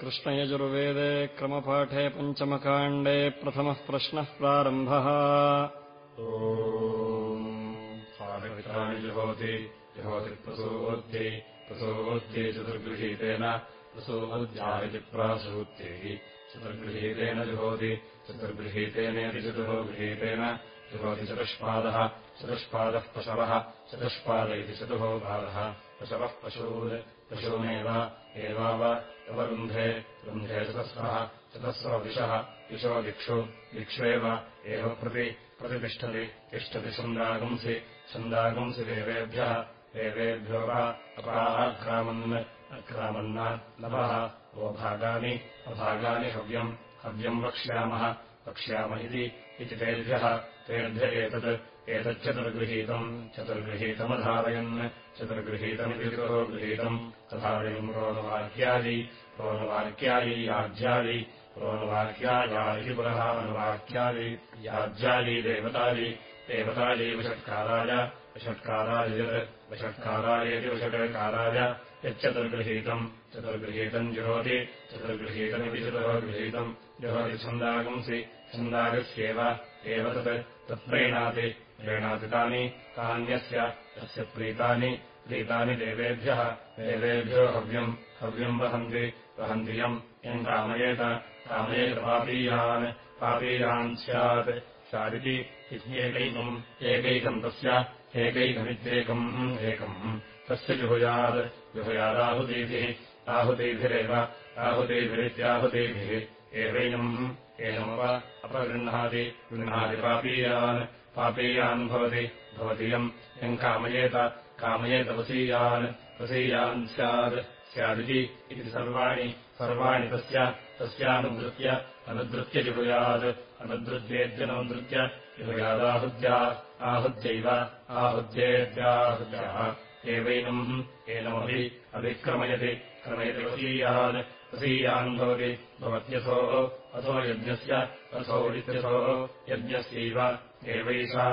कृष्णयजुर्वेदे क्रमपाठे पञ्चमकाण्डे प्रथमः प्रश्नः प्रारम्भः। ओमित्राणि जुहोति जुहोति प्रसूवोद्यै प्रसूवोद्यै चतुर्गृहीतेन प्रसूवोद्यायति प्रासूत्यैः चतुर्गृहीतेन जुहोति चतुर्गृहीतेनेति चतुः गृहीतेन जुहोति चतुष्पादः चतुष्पादः पशवः चतुष्पाद इति चतुः पादः पशवः पशून् पशूनेव एवाव अवरुन्धे रुन्धे चतस्रः चतस्रदिशः दिशो दिक्षु दिक्ष्वेव एव प्रति प्रतितिष्ठति तिष्ठति छन्दागुंसि छन्दागुंसि देवेभ्यः देवेभ्यो वा अपराक्रामन् अक्रामन्न नभः वो भागानि अभागानि हव्यम् हव्यम् वक्ष्यामः वक्ष्याम इति तेभ्यः तेभ्य एतत् एतच्चतुर्गृहीतम् चतुर्गृहीतमधारयन् चतुर्गृहीतमिति गृहीतम्। तथावयम् रोणवाक्यायि रोणवाक्यायि याज्यायि रोणवाक्याया इति पुनः अनुवाक्यायि याज्यायि देवतायि देवतायै वषट्काराय वषट्काराय यत् वषट्कारायेति वषट्काराय यच्चतुर्गृहीतम्। चतुर्गृहीतम् जुहोति चतुर्गृहीतमिति चतुर्गृहीतम् जुहोति छन्दागंसि छन्दागस्येव एव तत् तत्प्रीणाति प्रीणाति तानि तान्यस्य तस्य प्रीतानि प्रीतानि देवेभ्यः देवेभ्यो हव्यम् हव्यम् वहन्ति वहन्ति यम् यम् कामयेत कामयेत पापीयान् स्यात् स्यादिति एकैकम् एकैकम् तस्य एकैकमित्येकम् एकम्। तस्य जुहुयात् जुहुयादाहुतीभिः आहुतीभिरेव आहुतीभिरित्याहुतीभिः एवैनम् एनमव अपगृह्णाति गृह्णाति पापीयान् पापीयान् भवति भवति यम् कामयेत कामयेत वसीयान् स्यात् स्यादिति इति सर्वाणि सर्वाणि तस्य तस्यानुदृत्य अनुदृत्य जुहुयात् अनुदृत्येत्यनुदृत्य जुहुयादाहुद्या आहुत्यैव आहुद्येत्याहुद्याः एवैनम् एनमभि अभिक्रमयति क्रमयति वसीयान् वसीयान् भवति भवत्यसो अथो यज्ञस्य असौ इत्यसो यज्ञस्यैव एवैषा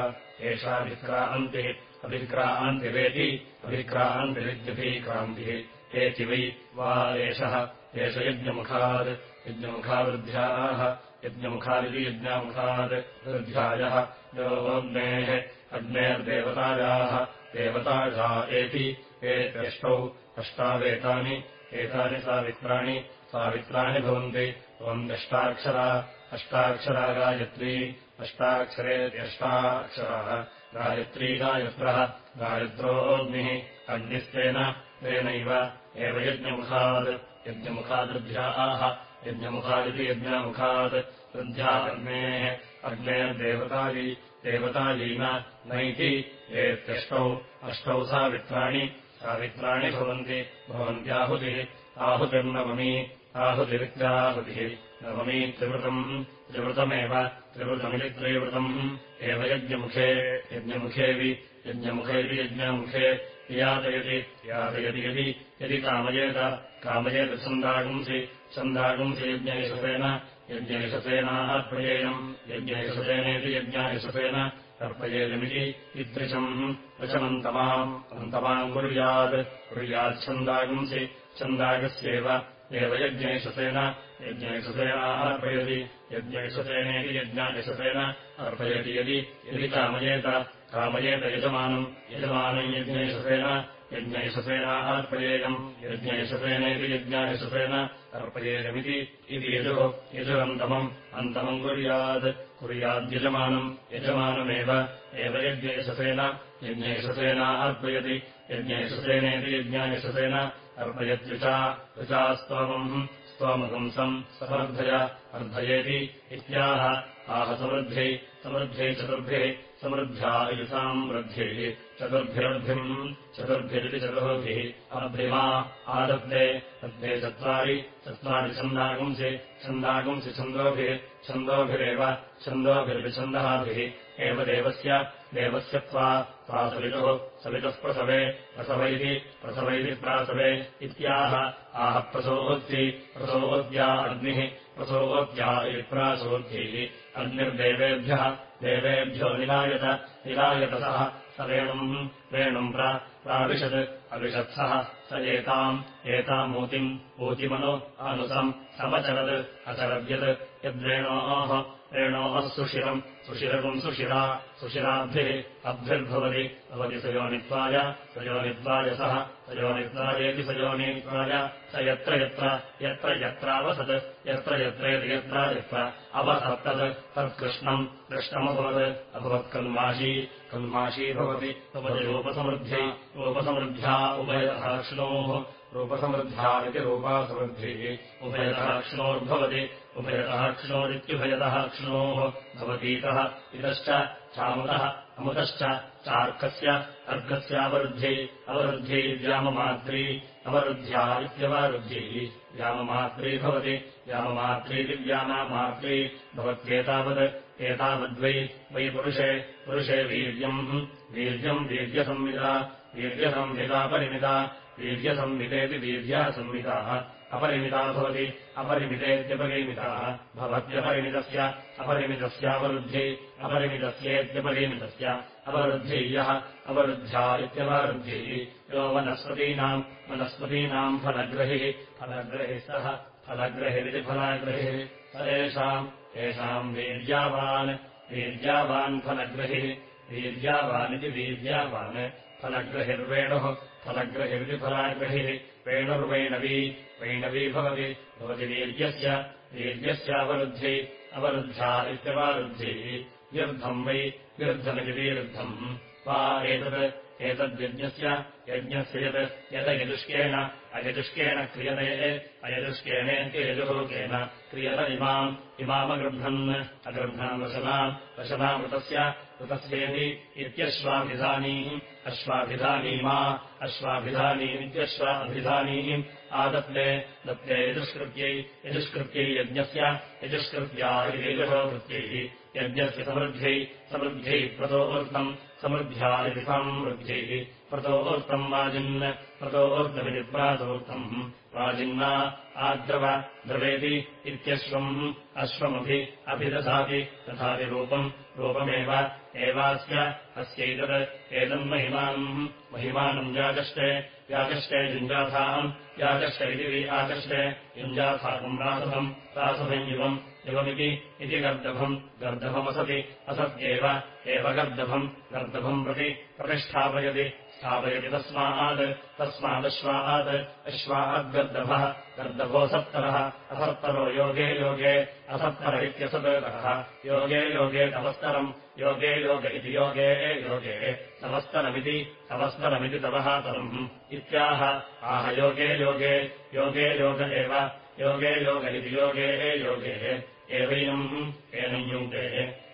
एषाभिक्रान्तिः अभिक्रान्तिरेति अभिक्रान्तिरित्यभिक्रान्तिः एति वै वा एषः एष यज्ञमुखात् यज्ञमुखावृद्ध्याः यज्ञमुखादिति यज्ञामुखात् वृद्ध्यायः योऽग्नेः अग्नेर्देवतायाः देवताया एति एत्यष्टौ अष्टावेतानि एतानि सावित्राणि सावित्राणि भवन्ति। भवन्त्यष्टाक्षरा अष्टाक्षरा गायत्री अष्टाक्षरेत्यष्टाक्षराः गायत्री गायत्रः गायत्रोऽग्निः अग्निस्तेन तेनैव। एव यज्ञमुखात् यज्ञमुखादृभ्याः यज्ञमुखादिति यज्ञमुखात्। वृद्ध्याग्नेः अग्नेर्देवतायी देवतायीन नैति। एत्यष्टौ अष्टौ सावित्राणि। सावित्राणि भवन्ति। भवन्त्याहुतिः आहुतिर्नवमी आहुतिरित्याहुतिः नवमी त्रिवृतम् त्रिवृतमेव त्रिवृतमिति त्रिवृतम् एव यज्ञमुखे यज्ञमुखेऽपि यज्ञमुखेऽपि यज्ञमुखे यातयति यातयति यदि यदि कामयेत कामयेत छन्दागुंसि छन्दागुंसि यज्ञैषसेन यज्ञैषसेनार्पयेयम् यज्ञैषसेनेति यज्ञायषसेन अर्पयेयमिति इदृशम् वचमन्तमाम् अन्तमाम् कुर्यात् कुर्याच्छन्दागुंसि छन्दागस्येव एव यज्ञैषसेन यज्ञैषसेनार्पयति यज्ञैषसेनेति यज्ञायषसेन अर्पयति यदि यदि कामयेत कामयेत यजमानम् यजमानम् यज्ञैषसेन यज्ञैषसेनार्पयेयम् यज्ञैषसेनेति यज्ञायषसेन अर्पयेयमिति इति यजुः यजुरन्तमम् अन्तमम् कुर्यात् कुर्याद्यजमानम् यजमानमेव एव यज्ञैषसेन यज्ञैषसेनार्पयति यज्ञैषसेनेति यज्ञायषसेन अर्पयत्युचा ऋचा स्तोमम् स्तोमपुंसम् समर्धय अर्धयेति इत्याह आह समृद्ध्यै समृद्ध्यै चतुर्भिः समृद्ध्या युषाम् वृद्धिः चतुर्भिरर्भिम् चतुर्भिरिति चतुर्भिः अर्भिमा आदब्धे लब्धे चत्वारि चत्वारि छन्दागुंसि छन्दागुंसि छन्दोभिः छन्दोभिरेव छन्दोभिरिति छन्दःभिः एव देवस्य देवस्य त्वा प्रासवितुः सवितुः प्रसवे प्रसव प्रसव प्रासवे इत्याह। आह प्रसोद्यै प्रसोद्या अग्निः प्रसोद्या इति प्रासोद्यैः अग्निर्देवेभ्यः देवेभ्यो निलायत निलायतसः स। वेणुम् वेणुम् प्राविशत् अविशत्सः स। एताम् एतामूतिम् ऊतिमनु अनुसम् समचरद् अचरद्यत् यद्वेणोः रेणोः सुशिरम् सुशिरकम् सुशिरा सुशिराभिः अभ्यर्भवति भवति सयोनित्वाय सयोनित्वाय सः सयोनित्वायेति सयोनित्वाय स यत्र यत्र यत्र यत्रावसत् यत्र यत्रेति यत्र यत्र अवसत्तत् तत्कृष्णम् कृष्णमभवत् अभवत्कन्माशी कन्माशी भवति भवति रूपसमृद्ध्यै रूपसमृद्ध्या उभयतः श्नोः रूपसमृद्ध्या इति रूपासमृद्धिः उभयतः क्ष्णोर्भवति उभयतः क्ष्णोरित्युभयतः क्ष्णोः भवतीतः इतश्च चामुतः अमुतश्च चार्कस्य अर्कस्यावरुद्ध्यै अवरुद्ध्यै व्याममात्री अवरुद्ध्या इत्यवरुद्धिः व्याममात्री भवति व्याममात्रीति व्याममात्री भवत्येतावत् एतावद्वै वै पुरुषे पुरुषे वीर्यम् वीर्यम् वीर्यसंविदा वीर्यसंविदापरिमिता वीर्यसंवितेति वीर्यासंविताः अपरिमिता भवति अपरिमितेत्यपरिमिताः भवत्यपरिमितस्य अपरिमितस्यावरुद्ध्यै अपरिमितस्येत्यपरिमितस्य अवरुद्ध्यै यः अवरुद्ध्या इत्यवरुद्धिः यो वनस्पतीनाम् वनस्पतीनाम् फलग्रहिः फलग्रहिः सः फलग्रहिरिति फलाग्रहिः। सरेषाम् येषाम् वीर्यावान् वीर्यावान् फलग्रहिः वीर्यावानिति वीर्यावान्। फलग्रहिर्वेणुः फलग्रहिरिति फलाग्रहिः। वेणुर्वैणवी वैणवी भवति भवति वीर्यस्य वीर्यस्यावरुद्ध्यै अवरुद्ध्या इत्यवरुद्धिः। व्यर्थम् वै व्यर्थमिति वीरुद्धम् वा एतत् एतद्यज्ञस्य यज्ञस्य यत् यदयजुष्केण अयजुष्केण क्रियते अयजुष्केणेति यजुरूपेण क्रियत इमाम् इमामगृह्णन् अगृह्णन् वशनाम् वशनामृतस्य ऋतस्येति इत्यश्वाभिधानीः अश्वाभिधानीमा अश्वाभिधानीमित्यश्वाभिधानीम् आदत्ते दत्ते यजुष्कृत्यै यजुष्कृत्यै यज्ञस्य यजुष्कृत्या यजुषोकृत्यैः यज्ञस्य समृद्ध्यै समृद्ध्यै प्रतोवृत्तम् समृद्ध्यादिति समृद्ध्यैः प्रतोवृत्तम् वाजिन् प्रतोवृत्तमिति प्रातोवृत्तम् वाजिन्ना आद्रव द्रवेति इत्यश्वम् अश्वमभि अभिदधाति तथापि रूपम् रूपमेव एवास्य अस्यैतत् एतन्महिमानम् महिमानम् व्याचष्टे व्याचष्टे युञ्जाथाम् व्याचष्ट इति आचष्टे युञ्जाथाकम् रासभम् रासभम् युवम् युवमिति इति गर्दभम् गर्दभमसति असत्येव एव गर्दभम् गर्दभम् प्रति प्रतिष्ठापयति स्थापयति तस्मात् तस्मादश्वात् अश्वाद्गर्दभः गर्दभोऽसत्तरः असत्तरो योगे योगे असत्तर इत्यसत्तरः योगे योगे तवस्तरम् योगे योग इति योगे योगे तवस्तरमिति तवस्तरमिति तवः तरम् इत्याह। आह योगे योगे योगे योग एव योगे योग इति योगे योगे एवैनम् एनम् युङ्क्ते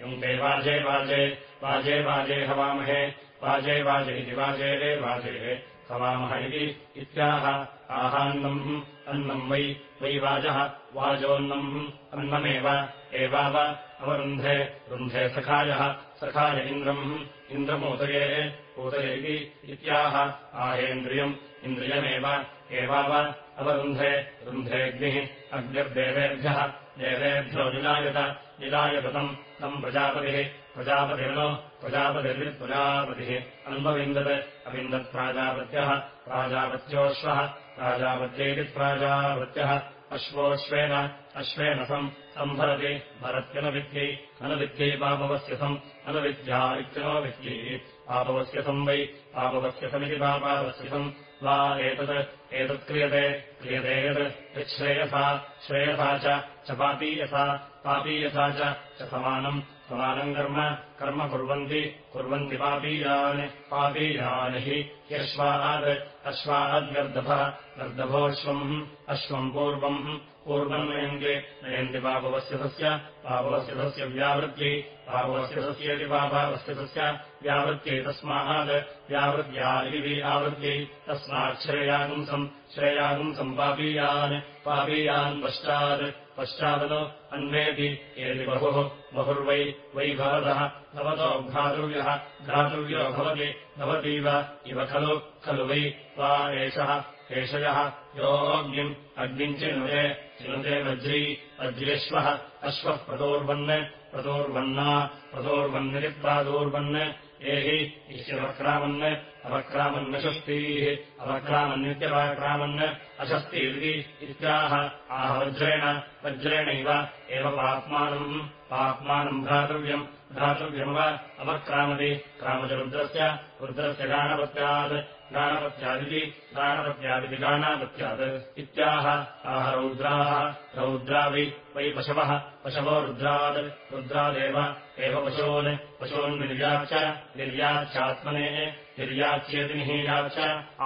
युङ्क्ते वाजे वाजे वाजे वाजे हवामहे वाजे वाजे इति वाजे हवामः इति इत्याह। आहान्नम् अन्नम् वै वै वाजः वाजोन्नम् अन्नमेव एवाव अवरुन्धे रुन्धे सखायः सखाय इन्द्रम् इन्द्रमूतये ऊतये इति इत्याह। आहेन्द्रियम् इन्द्रियमेव एवाव अवरुन्धे रुन्धेऽग्निः अग्निर्देवेभ्यः देवेभ्यो निलायत निलायतम् तम् प्रजापतिः प्रजापतिर्नो प्रजापतिर्वित्प्रजापतिः अन्वविन्दत् अविन्दत्प्राजापत्यः। प्राजापत्योऽश्वः। प्राजापत्यैति प्राजापत्यः। अश्वोऽश्वेन अश्वेन सम् सम्भरति भरत्यनविद्यै अनविद्यै पापवस्य सम् अनविद्या इत्यनोविद्यै पापवस्य सम् वै पापवस्य समिति पापावस्य सम् वा एतत् एतत्क्रियते क्रियते। यत् यच्छ्रेयसा। श्रेयसा च पापीयसा। पापीयसा च समानम् समानम् कर्म कर्म कुर्वन्ति कुर्वन्ति पापीयान् पापीयान् हि ह्यश्वाद् अश्वाद्गर्दभः गर्दभोऽश्वम् अश्वम् पूर्वम् पूर्वम् नयन्ति नयन्ति पापवस्य तस्य पापवस्य तस्य व्यावृत्यै पापवस्य तस्मात् व्यावृत्या इति आवृत्यै तस्मात् श्रेयागुंसम् श्रेयागुंसम् पापीयान् पापीयान् पश्चात् पश्चादनु अन्वेति एति बहुः बहुर्वै वै भवतः भवतो घ्रातृव्यः घ्रातृव्यो भवति भवतीव इव खलु खलु वै वा एषः एषयः योऽग्निम् अग्निम् चिनुते चिनुते वज्री वज्र्यश्वः अश्वः प्रतोर्वन् प्रतोर्वन्ना प्रतोर्वन्निति प्रादोर्वन् एहि इत्यवक्रामन् अवक्रामन्नषष्टीः अवक्रामन्नित्यवक्रामन् अषष्टिरिति इत्याह आह वज्रेण वज्रेणैव एव पाप्मानम् पाप्मानम् भ्रातृव्यम् वा अवक्रामति। क्रामतिरुद्रस्य रुद्रस्य गाणपत्यात् गाणपत्यादिति गाणपत्यादिति गाणापत्यात् इत्याह आह रौद्राः रौद्रा वै वै पशवः पशवो रुद्रात् रुद्रादेव एव पशून् पशून्निर्याच्च निर्याच्यात्मनेः निर्याच्येति निहीयाच्च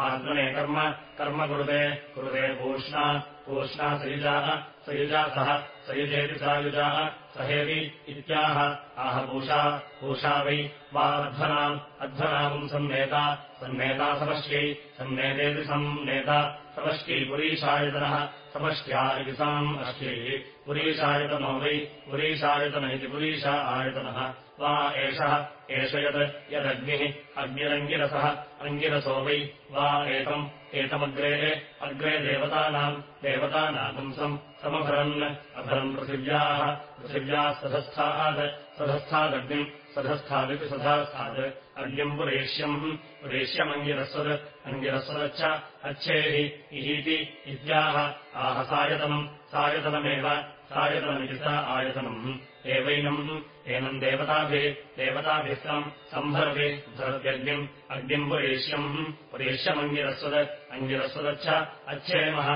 आत्मने कर्म कर्म कुरुते कुरुते पूष्णा पूष्णा सयुजाः सयुजा सह सयुजेति सायुजाः सहेति इत्याह। आह पूषा पूषा वै वा अध्वनाम् अध्वनाम् सम्मेता सम्मेता समष्ट्यै सम्मेतेति सम्नेता समष्ट्यै पुरीशायतनः समष्ट्या इति साम् अष्ट्यैः पुरीशायतनो वै पुरीशायतन इति पुरीशा आयतनः वा एषः एष यत् यदग्निः अग्निरङ्गिरसः अङ्गिरसो वै। वा एतम् एतमग्रेः अग्रे देवतानाम् देवतानापुंसम् समभरन् अभरम् पृथिव्याः। पृथिव्याः सधस्थात् सधस्थादग्निम् सधस्थादिति सधास्थात्। अग्निम् पुरेष्यम् पुरेष्यमङ्गिरस्वद् अङ्गिरस्वदच्च अच्छेः इहीति इत्याह आह सायतनम् सायतनमेव सायतनमिति सा आयतनम् एवैनम् एनम् देवताभिः देवताभिस्तम् सम्भरति भरत्यग्निम् अग्निम् पुरेष्यम्। पुरेष्यमङ्गिरस्वद् अङ्गिरस्वदच्च अच्छेमः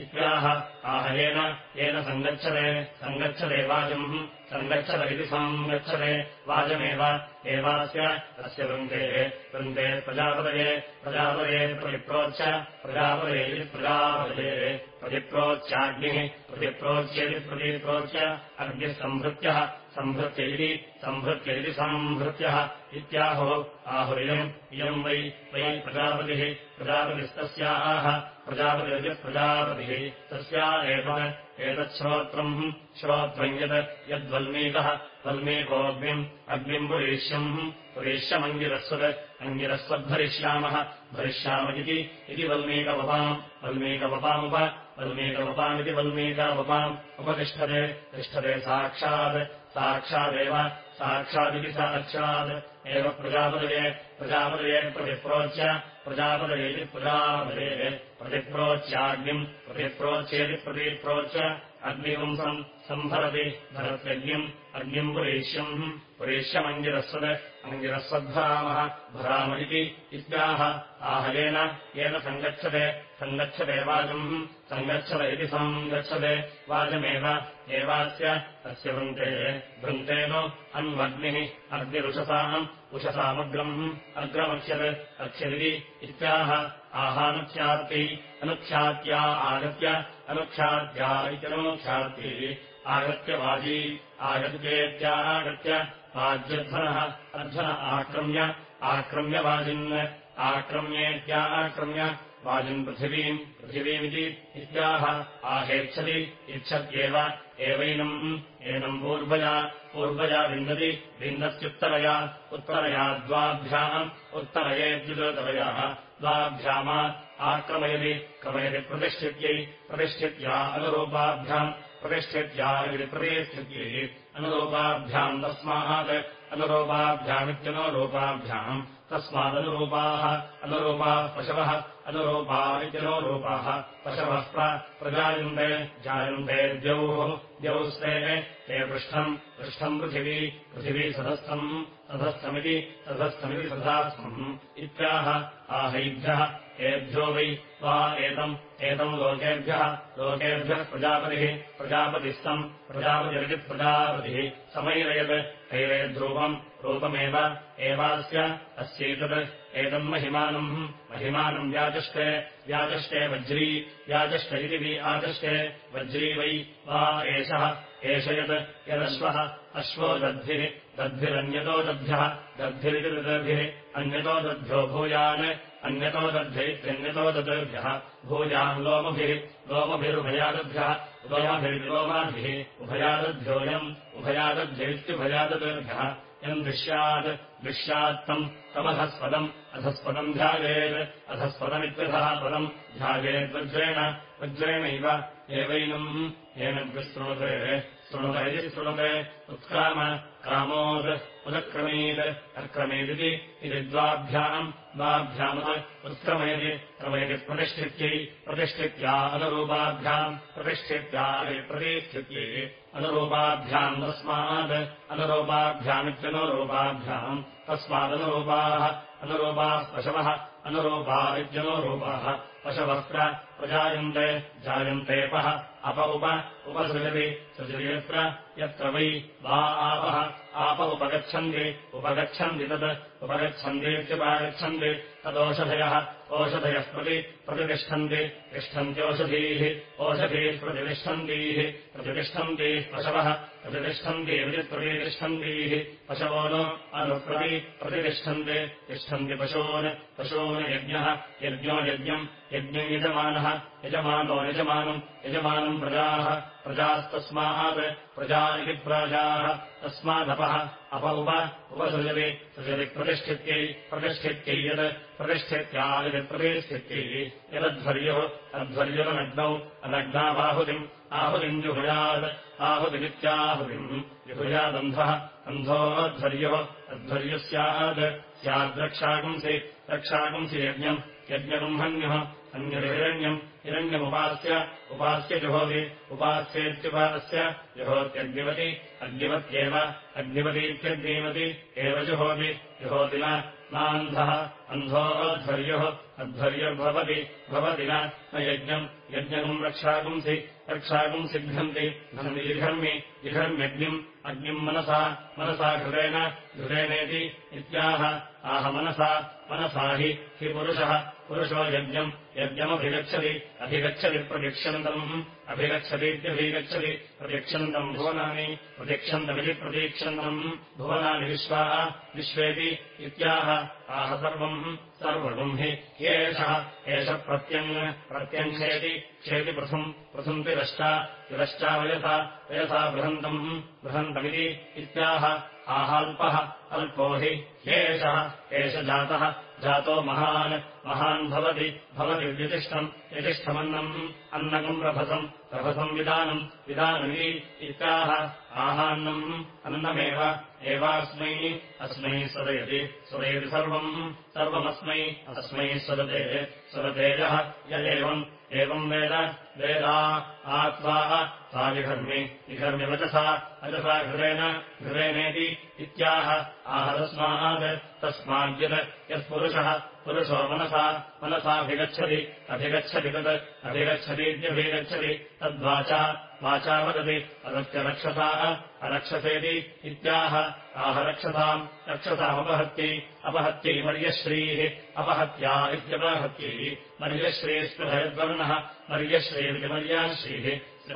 इत्याह। आहयेन येन सङ्गच्छते सङ्गच्छते वाजम् सङ्गच्छत इति सङ्गच्छते वाजमेव एवास्य अस्य वृन्तेः। वृन्ते प्रजापतये। इति प्रजापतये। प्रतिप्रोच्याग्निः प्रतिप्रोच्येति प्रतिप्रोच्य। अग्निः सम्भृत्यः सम्भृत्य इति सम्भृत्य इति सम्भृत्यः इत्याहो आहुरियम् इयम् वै वै प्रजापतिः। प्रजापतिस्तस्याः प्रजापतिरिति प्रजापतिः। तस्या एतत् एतच्छ्रोत्रम् श्रोत्रम् यत् यद्वल्मीकः वल्मीकोऽग्निम् अग्निम् पुरेष्यम् पुरेष्यमङ्गिरस्वत् अङ्गिरस्वद्भरिष्यामः भरिष्याम इति वल्मीकवपाम् वल्मीकवपामुप वल्मीकवपामिति वल्मीकावपाम्। उपतिष्ठते तिष्ठते साक्षात् साक्षादेव साक्षादिति साक्षात् एव प्रजापदये प्रजापदये प्रतिप्रोच्य प्रजापदयेति प्रजापदये प्रतिप्रोच्याग्निम् प्रतिप्रोच्येति प्रतिप्रोच्य अग्निपुंसम् सम्भरति भरत्यग्निम् अग्निम् पुरेष्यम् पुरेष्यमङ्गिरस्वद् अङ्गिरस्वद्भरामः भराम इति इत्याह। आहयेन येन सङ्गच्छते सङ्गच्छते वाजम् सङ्गच्छत इति सङ्गच्छते वाजमेव एवास्य अस्य वृन्तेः। वृन्तेनो अन्वग्निः अग्निरुषसाम् उषसामग्रम् अग्रमक्ष्यत् अक्ष्यदिति इत्याह। आहानुख्यात्यै अनुख्यात्या आगत्य अनुक्षात्या इत्यनुख्यात्यै आगत्य वाजी आगत्येत्यागत्य वाज्यध्वनः अर्धन आक्रम्य आक्रम्य वाजिन् आक्रम्येत्या आक्रम्य वाजिन् पृथिवीम् पृथिवीमिति इत्याह आहेच्छति इच्छत्येव एवैनम् एनम् पूर्वया पूर्वया विन्दति विन्दत्युत्तरया उत्तरया द्वाभ्याम् उत्तरयेद्युतरयाः द्वाभ्यामा आक्रमयति क्रमयति प्रतिष्ठित्यै प्रतिष्ठित्या अनुरूपाभ्याम् प्रतिष्ठित्या इति प्रतिष्ठित्यै अनुरूपाभ्याम् तस्मात् अनुरूपाभ्यामित्यनुरूपाभ्याम् तस्मादनुरूपाः अनुरूपाः पशवः अनुरूपा इत्यनुरूपाः पशवः प्रजायन्ते जायन्ते द्यौः द्यौस्ते ते पृष्ठम् पृष्ठम् पृथिवी पृथिवी सधस्थम् सधस्थमिति सधस्थमिति सधास्थम् इत्याह आहैभ्यः एभ्यो वै वा एतम् एतम् लोकेभ्यः लोकेभ्यः प्रजापतिः प्रजापतिस्तम् प्रजापतिरिति प्रजापतिः। समैरयत् हैरयद्रूपम् रूपमेव एवास्य अस्यैतत् एतम् महिमानम् महिमानम् व्याचष्टे व्याचष्टे वज्री व्याचष्ट इति वि आचष्टे वज्री वै वा एषः एष यत् यदश्वः अश्वो दद्भिः दद्भिरन्यतो दद्भ्यः दद्भिरिति दद्भिः अन्यतो दद्भ्यो भूयान् अन्यतो दद्भिरित्यन्यतो दद्भ्यः भूयान् लोमभिः लोमभिरुभयादद्भ्यः उभयाभिर्लोमाभिः उभयादद्भ्योऽयम् उभयादद्भ्यैत्युभयादद्भ्यः यम् दृश्यात् दृश्यात्तम् तमधस्पदम् अधस्पदम् ध्यायेत् अधस्पदमित्यधः पदम् ध्यायेद्वज्रेण वज्रेणैव एवैनम्। येन विस्तृते शृणुत इति शृणुते उत्क्राम क्रामोद् उदक्रमेत् अक्रमेदिति इति द्वाभ्याम् द्वाभ्यामुत् उत्क्रमयति क्रमयति प्रतिष्ठित्यै प्रतिष्ठित्या अनुरूपाभ्याम् प्रतिष्ठित्या प्रतिष्ठित्यै अनुरूपाभ्याम् तस्मात् अनुरूपाभ्यामित्यनुरूपाभ्याम् तस्मादनुरूपाः अनुरूपाः पशवः अनुरूपा इत्यनुरूपाः पशवस्त्र प्रजायन्ते जायन्तेऽपः अप उप उपसृजति सृजति यत्र यत्र वै वा आपः। आप उपगच्छन्ति उपगच्छन्ति तत् उपगच्छन्तीत्युपगच्छन्ति तदोषधयः। ओषधयः प्रति प्रतिष्ठन्ति तिष्ठन्त्योषधीः ओषधीः। प्रतिष्ठन्तीः प्रतिष्ठन्तीः पशवः। प्रतिष्ठन्ति प्रतिष्ठन्तीः पशवो नो अनुप्रति प्रतिष्ठन्ते तिष्ठन्ति पशून् पशून् यज्ञः यज्ञो यज्ञम् यज्ञम् यजमानः यजमानो यजमानम् यजमानम् प्रजाः प्रजास्तस्मात् प्रजा इति प्राजाः तस्मादपः अप उप उपसृजति सृजति प्रतिष्ठित्यै यत् प्रतिष्ठित्या यत् प्रतिष्ठित्यै यदध्वर्युः अध्वर्युरनग्नौ अनग्नाबाहुतिम् आहुतिम् जुहुयात् आहुतिमित्याहुतिम् जुहुयादन्धः अन्धोऽध्वर्युः अध्वर्युः स्यात् स्याद्रक्षागुंसि रक्षागुंसि यज्ञम् यज्ञगुम्हन्युः अन्यहिरण्यम् हिरण्यमुपास्य उपास्य जुहोति उपास्येत्युपास्य जुहोत्यग्निवति अग्निवत्येव अग्निवतीत्यग्निवति एव जुहोति जुहोति नान्धः अन्धोऽध्वर्युः अध्वर्युर्भवति भवति न यज्ञम् यज्ञगुम् रक्षागुंसि रक्षागुंसिघ्नन्ति घन्ति जिघर्मि जिघर्म्यग्निम् अग्निम् मनसा मनसा घृतेन घृतेनेति इत्याह आह मनसा मनसा हि हि पुरुषः पुरुषो यज्ञम् यज्ञमभिगच्छति। अभिगच्छति प्रतीक्षन्तम् अभिगच्छतीत्यभिगच्छति प्रतीक्षन्तम् भुवनानि। प्रतीक्षन्तमिति प्रतीक्षन्तम् भुवनानि विश्वाः। विश्वेति इत्याह। आह सर्वम्। सर्वम् हि ह्येषः एष प्रत्यङ्। प्रत्यङ्क्षेति क्षेति। पृथुम्। पृथुम् तिरश्चा। तिरश्चा वयसा। वयसा बृहन्तम्। बृहन्तमिति इत्याह। आहाल्पः। अल्पो हि ह्येषः एष जातः जातो महान् महान् भवति भवति व्यतिष्ठम् यतिष्ठमन्नम् अन्नकम् रभसम् रभसम् विधानम् विधानमिति इत्याह। आहान्नम् अन्नमेव एवास्मै अस्मै सदयति सदयति सर्वम् सर्वमस्मै अस्मै सदते सदतेजः य एवम् वेद वेदा आत्वा सा विघर्मि विघर्म्यवचसा अजसा घृतेन घृतेनेति इत्याह। आह तस्मात् तस्माद्यत् यत्पुरुषः पुरुषो मनसा मनसाभिगच्छति अभिगच्छति तत्, अभिगच्छतीत्यभिगच्छति, तद्वाचा, वाचा वदति अदस्य रक्षसा, अरक्षसेति इत्याह। आह रक्षसाम् रक्षसामपहत्यै अपहत्यै मर्यश्रीः, अपहत्या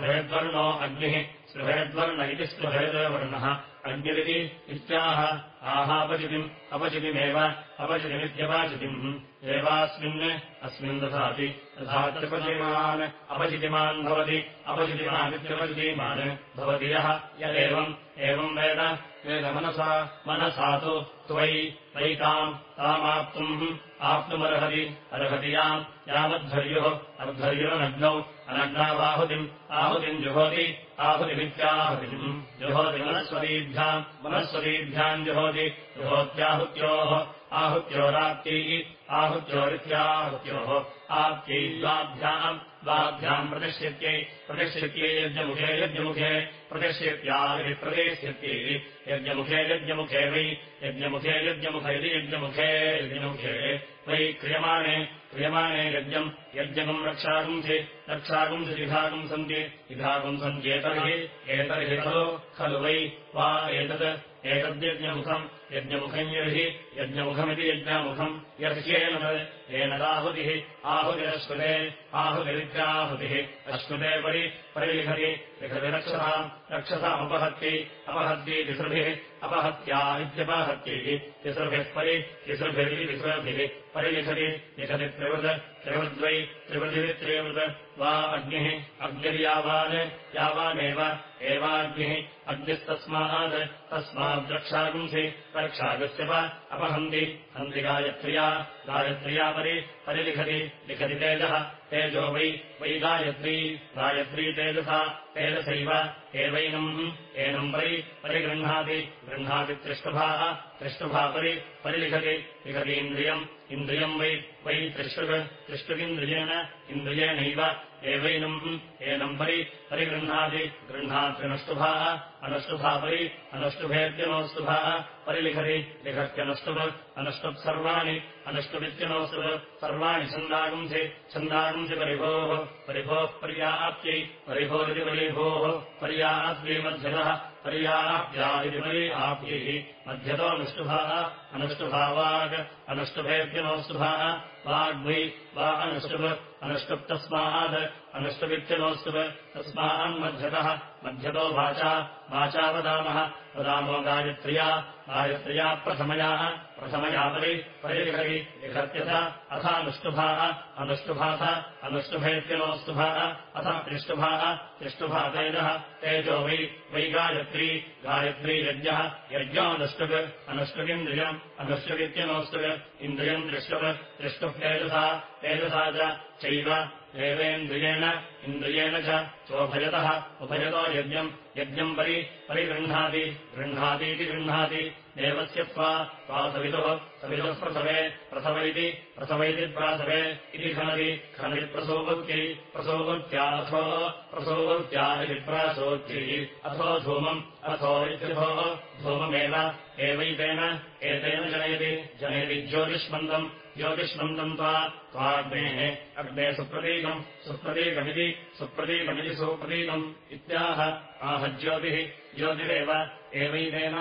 मर्याश्रीः स्पृभयद्वर्णो अग्निः स्पृभयद्वर्ण इति स्पृभयद्वर्णः अग्निरिति इत्याह आहापचितिम् अपचितिमेव अपचितिमित्यपाचितिम्। एवास्मिन् अस्मिन् दधाति। तथा त्रिपचिमान् अपचितिमान् भवति। अपचितिमानित्यपचितिमान् भवति यः। यदेवम् एवम् वेद। वेदमनसा मनसा तु त्वयि। वैताम् तामाप्तुम् आप्तुमर्हति। अर्हति याम्। यामध्वर्युः अर्धर्युरनग्नौ अनग्नावाहुतिम् आहुतिम् जुहोति आहुतिमित्याहुतिम्। जुहोति मनस्वतीभ्याम् मनस्वतीभ्याम् जुहोति। जुहोत्याहुत्योः आहुत्योराप्त्यैः आहुत्योरित्याहुत्योः। आप्त्यै द्वाभ्याम् द्वाभ्याम् प्रतिष्ठित्यै प्रतिष्ठित्यै यज्ञमुखे यज्ञमुखे इति प्रतिष्ठित्यै। यज्ञमुखे यज्ञमुखे वै यज्ञमुखे यज्ञमुख इति यज्ञमुखे यज्ञमुखे वै क्रियमाणे क्रियमाणे यज्ञम् यज्ञकम् रक्षागुंसि रक्षागुंसि विधागुम् सन्ति। विधागुम् सन्त्येतर्हि एतर्हि खलु खलु वै वा एतत् एतद्यज्ञमुखम् यज्ञमुखम् यर्हि यज्ञमुखमिति यज्ञमुखम् यर्ह्येन येनदाहुतिः आहुतिरश्नुते, आहुतिरित्याहुतिः। अश्नुते परि परिलिखति, लिखति रक्षसाम् रक्षसामुपहत्यै अपहत्यै तिसृभिः, अपहत्या इत्यपहत्यैः तिसृभिः परि तिसृभिरिति तिसृभिः। परिलिखति, लिखति त्रिवृत्, त्रिवृद्वै त्रिवृतिरित्रिवृत् वा अग्निः, अग्निर्यावान्, यावानेव, एवाग्निः। अग्निस्तस्मात् तस्माद्रक्षागुंसि रक्षागस्य अपहन्ति। हन्ति गायत्र्या। गायत्र्या परि परिलिखति। लिखति तेजः। तेजो वै। वै गायत्री। गायत्री तेजसा। तेजसैव। एवैनम् एनम् वै परिगृह्णाति। गृह्णाति त्रिष्टुभाः। त्रिष्टुभा परि। परिलिखति। लिखति इन्द्रियम् वै वै त्रिष्टुक् त्रिष्टुकिन्द्रियेण इन्द्रियेणैव एवैनम्। एनम् परि परिगृह्णाति। गृह्णात्यनुष्टुभाः अनुष्टुभा परि अनुष्टुभेत्यनोस्तुभाः परिलिखति लिखत्यनुष्टुभ अनुष्टुप् सर्वाणि अनुष्टुमित्यनोस्तुभ सर्वाणि छन्दागुंसि छन्दागुंसि परिभोः। परिभोः पर्याप्त्यै परिभोरिति परिभोः पर्याप्त्यै मध्यतः पर्याप्त्या इति परि आप्यैः मध्यतोऽनुष्टुभाः अनुष्टुभावाक् अनुष्टुभेत्यनोस्तुभाः वाग्वै वा अनुष्टुभ अनुष्टुप्तस्मात् अनुष्टुमित्यनोस्तुभ तस्मान्मध्यतः मध्यतो वाचा वाचा वदामः वदामो गायत्र्या गायत्र्या प्रथमयाः, प्रथमया परि, परिलिखति, लिखत्यथ, अथानुष्टुभाः, अनुष्टुभाथ अनुष्टुभेत्यनोस्तुभाः अथ त्रिष्टुभाः त्रिष्टुभा तेजः, तेजो वै वै गायत्री गायत्री यज्ञः यज्ञोऽनुष्टुक् अनुष्टुकिन्द्रियम् अनुष्टुकित्यनोस्तुक् इन्द्रियम् दृष्टुक् दृष्टुः तेजसा तेजसा एवेन्द्रियेण इन्द्रियेण च चोभयतः उभयतो यज्ञम् यज्ञम् परि परिगृह्णाति गृह्णातीति गृह्णाति। देवस्य त्वा सविदुः सविदुः प्रसवे प्रसव इति प्रसव इति खनति। प्रसोवत्याथो प्रसोवत्या इति प्रासोच्यैः अथो धूमम् अथो इत्यथो धूममेव एवैतेन एतेन जनयति। जनयति ज्योतिष्मन्दम् ज्योतिष्मन्दम् त्वा त्वाग्नेः अग्ने सुप्रतीकम् सुप्रतीकमिति सुप्रतीकमिति सुप्रतीकम् इत्याह आह ज्योतिः ज्योतिरेव एवैतेन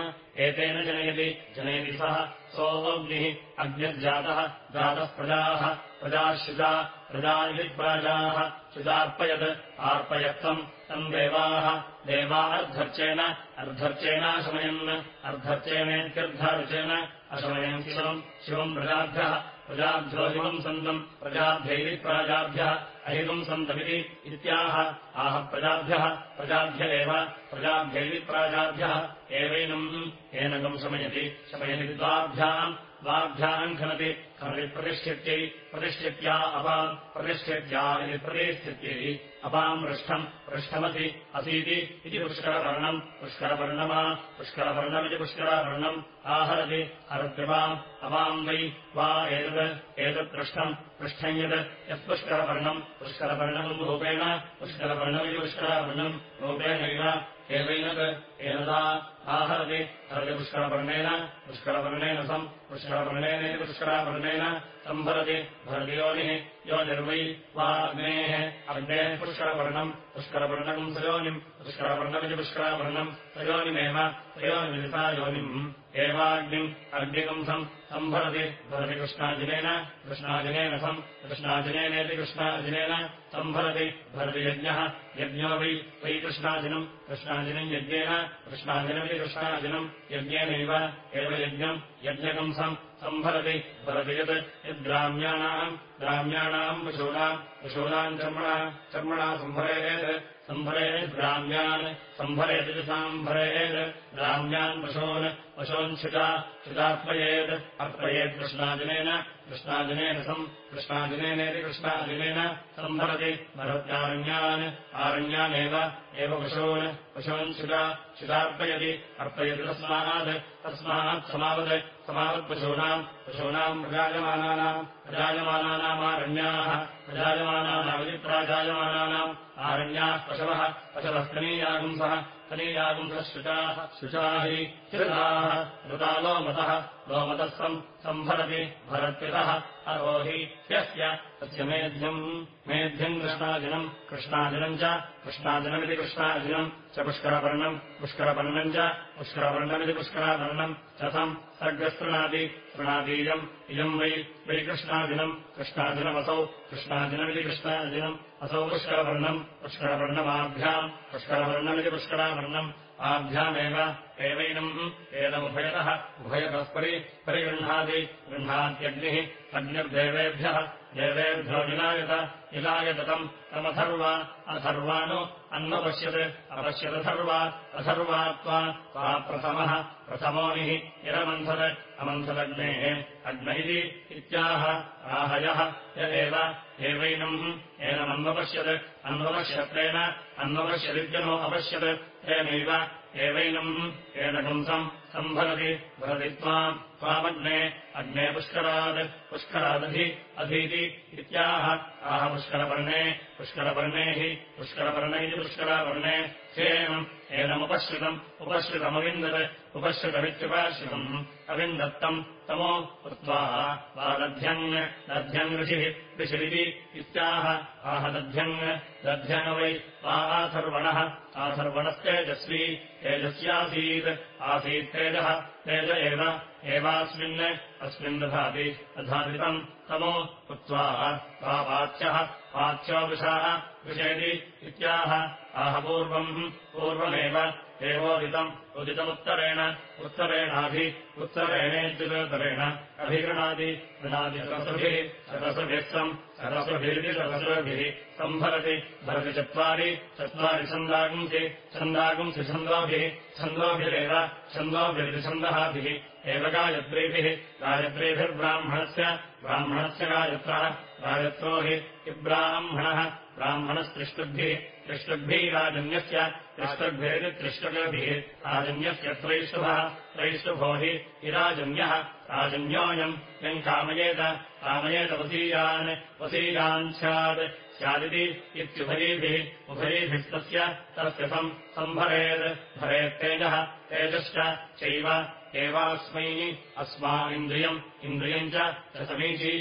एतेन जनयति जनयति सः सोऽग्निः अग्निर्जातः जातः प्रजाः प्रजाश्रुजा प्रजा इति प्राजाः श्रुजार्पयत् आर्पयत्तम् तम् देवाः देवा अर्धर्चेन अर्धर्चेनाशमयन् अर्धर्चेनेत्यर्धार्चेन अशमयम् शिवम् शिवम् प्रजाभ्यः प्रजाभ्यो हिमम् सन्तम् प्रजाभ्यैः प्राजाभ्यः अहितम् सन्तमिति इत्याह। आह प्रजाभ्यः प्रजाभ्य एव प्रजाभ्यैः प्राजाभ्यः। एवैनम् एनकम् शमयति शमयति द्वाभ्याम् द्वाभ्याम् खनति खनति प्रतिष्ठित्यै प्रतिष्ठित्या अपाम् प्रतिष्ठित्या इति प्रतिष्ठित्यै। अपाम् पृष्ठम् पृष्ठमसि असीति इति पुष्करवर्णम् पुष्करवर्णमा पुष्करवर्णमिति पुष्करवर्णम् आहरति। हरत्यपाम् अपाम् वै वा एतत् एतत्पृष्ठम् पृष्ठम् यत् यत्पुष्करवर्णम् पुष्करवर्णम् रूपेण पुष्करवर्णमिति पुष्करवर्णम् रूपेणैव। एवैनत् एनदा आहरति हरति पुष्करवर्णेन पुष्करवर्णेन सम् पुष्करवर्णेनेति पुष्करावर्णेन सम्भरति भरति योनिः योनिर्वै वा अग्नेः अग्नेः पुष्करवर्णम् पुष्करवर्णकम् सयोनिम् पुष्करवर्णमिति पुष्करावर्णम् सयोनिमेव तयोनिमिता योनिम्। एवाग्निम् अग्निकंसम् सम्भरति भरति कृष्णाजिनेन कृष्णाजिनेन सम् कृष्णाजिनेनेति कृष्णाजिनेन सम्भरति भरति यज्ञः, यज्ञो वै वै कृष्णाजिनम् कृष्णाजिनम् यज्ञेन। कृष्णाजिनमिति कृष्णाजिनम् यज्ञेनैव एव यज्ञम् यज्ञकंसम् सम्भरति भरति यत् यद्ग्राम्याणाम् ग्राम्याणाम् पशूनाम् पशूनाम् चर्मणा चर्मणा सम्भरेत् सम्भरेद्ग्राम्यान् सम्भरेति साम्भरेत् ग्राम्यान् पशून् पशून् शुचा शुचार्पयेत् अर्पयेत् कृष्णाजिनेन कृष्णाजिनेन सम् कृष्णाजिनेनेति कृष्णाजिनेन सम्भरति भरत्यारण्यान् आरण्यानेव एव पशून् पशून् शुचा शुचार्पयति अर्पयति तस्मात् तस्मात् समावत् समावत्पशूनाम् पशूनाम् प्रजायमानानाम् प्रजायमानानामारण्याः प्रजायमानानामिति प्राजायमानानाम् आरण्याः पशवः पशवः कनीयागुंसः कनीयागुंसः शुचाः शुचा हि श्रुताः ऋता लोमतः लोमतः सम् सम्भरति भरत्युतः अरोहि ह्यस्य तस्य मेध्यम् मेध्यम् कृष्णाजिनम् कृष्णाजिनम् च कृष्णाजिनमिति कृष्णाजिनम् च पुष्करपर्णम् पुष्करपर्णम् च पुष्करपर्णमिति पुष्करापर्णम् कथम् सर्गस्तृणादि तृणादीयम् इयम् वै वै कृष्णादिनम् कृष्णादिनमसौ कृष्णादिनमिति कृष्णादिनम् असौ पुष्करवर्णम् पुष्करवर्णमाभ्याम् पुष्करवर्णमिति पुष्करावर्णम् आभ्यामेव एवैनम् एनमुभयतः उभयतः परि परिगृह्णाति गृह्णात्यग्निः अग्निर्देवेभ्यः देवेभ्यो विलायत विलायतम् तमथर्वा अथर्वानु अन्वपश्यत् अपश्यदथर्वा अथर्वा त्वा सा प्रथमः प्रथमोनिः यरमन्थर अमन्थदग्नेः अग्न इति इत्याह आहयः य एव एवैनम् एनमन्वपश्यत् अन्वपश्यत्रेण अन्वपश्यदित्यनो अपश्यत् तेनैव एवैनम् येन पुंसम् सम्भरति भरति त्वाम् त्वामग्ने अग्ने पुष्करात् पुष्करादधि अधीति इत्याह। आह पुष्करपर्णे पुष्करपर्णे पुष्करपर्ण इति पुष्करापर्णे ह्येनम् एनमुपश्रितम् उपश्रितमविन्दत् उपश्रितमित्युपाश्रितम् अविन्दत्तम् तमो कृत्वा वा दध्यङ् दध्यङ् ऋषिः ऋषिरिति इत्याह आह दध्यङ् दध्यङ् वै आथर्वणः आथर्वणस्तेजस्वी तेजस्यासीत् आसीत् तेजः तेज एव एवास्मिन् अस्मिन् दधाति दधातितम् तमो कृत्वा वा वाच्यः वाच्यो वृषाः विषयति इत्याह आह पूर्वम् पूर्वमेव एवोदितम् उदितमुत्तरेण उत्तरेणाभि उत्तरेणेत्युत्तरेण अभिगृणाति गृणाति सरसुभिः सरसुभिः सरसुभिरिति सरसुभिः सम्भरति भरति चत्वारि छन्दागुंसि छन्दागुंसि छन्दोभिः छन्दोभिरेव छन्दोभिरिति छन्दःभिः एव गायत्रीभिः गायत्रीभिर्ब्राह्मणस्य ब्राह्मणस्य गायत्रः गायत्रो हि इब्राह्मणः ब्राह्मणस्त्रिष्टुभिः त्रिष्टुभिः राजन्यस्य त्रिष्टुभिरिति त्रिष्टुभिः राजन्यस्य त्रैष्टुभः त्रैष्टुभो हि इराजन्यः राजन्योऽयम् यम् कामयेत कामयेत वसीयान् वसीयान् स्यात्। स्यादिति इत्युभयीभिः उभयीभिस्तस्य तस्य सम् सम्भरेत् भरेत्तेजः तेजश्च चैव एवास्मै अस्मा इन्द्रियम् च समीची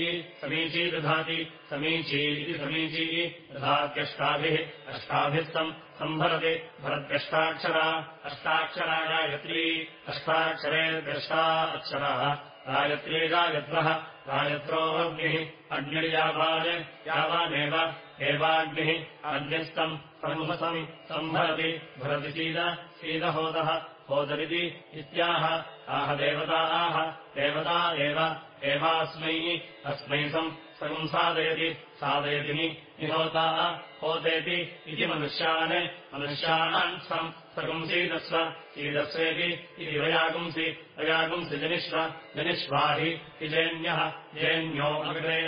समीची दधाति समीची इति समीची दधात्यष्टाभिः अष्टाभिस्तम् सम्भरति भरत्यष्टाक्षरा अष्टाक्षरा गायत्री अष्टाक्षरे द्रष्टा अक्षराः गायत्रः गायत्रोऽग्निः अग्निर्यावान् यावानेव एवाग्निः अग्निस्तम् सम्भसम् सम्भरति भरति सीद सीदहोदः होदरिति इत्याह आह देवता आह देवता एव एवास्मै अस्मै सम् सकम् साधयति साधयति निहोता होदेति इति मनुष्यान् मनुष्याणाम् सम् सकम् सीदस्व सीदस्वेति इति वयागुंसि वयागुंसि जनिष्व जनिष्वाहि इजेन्यः जेन्यो अग्रे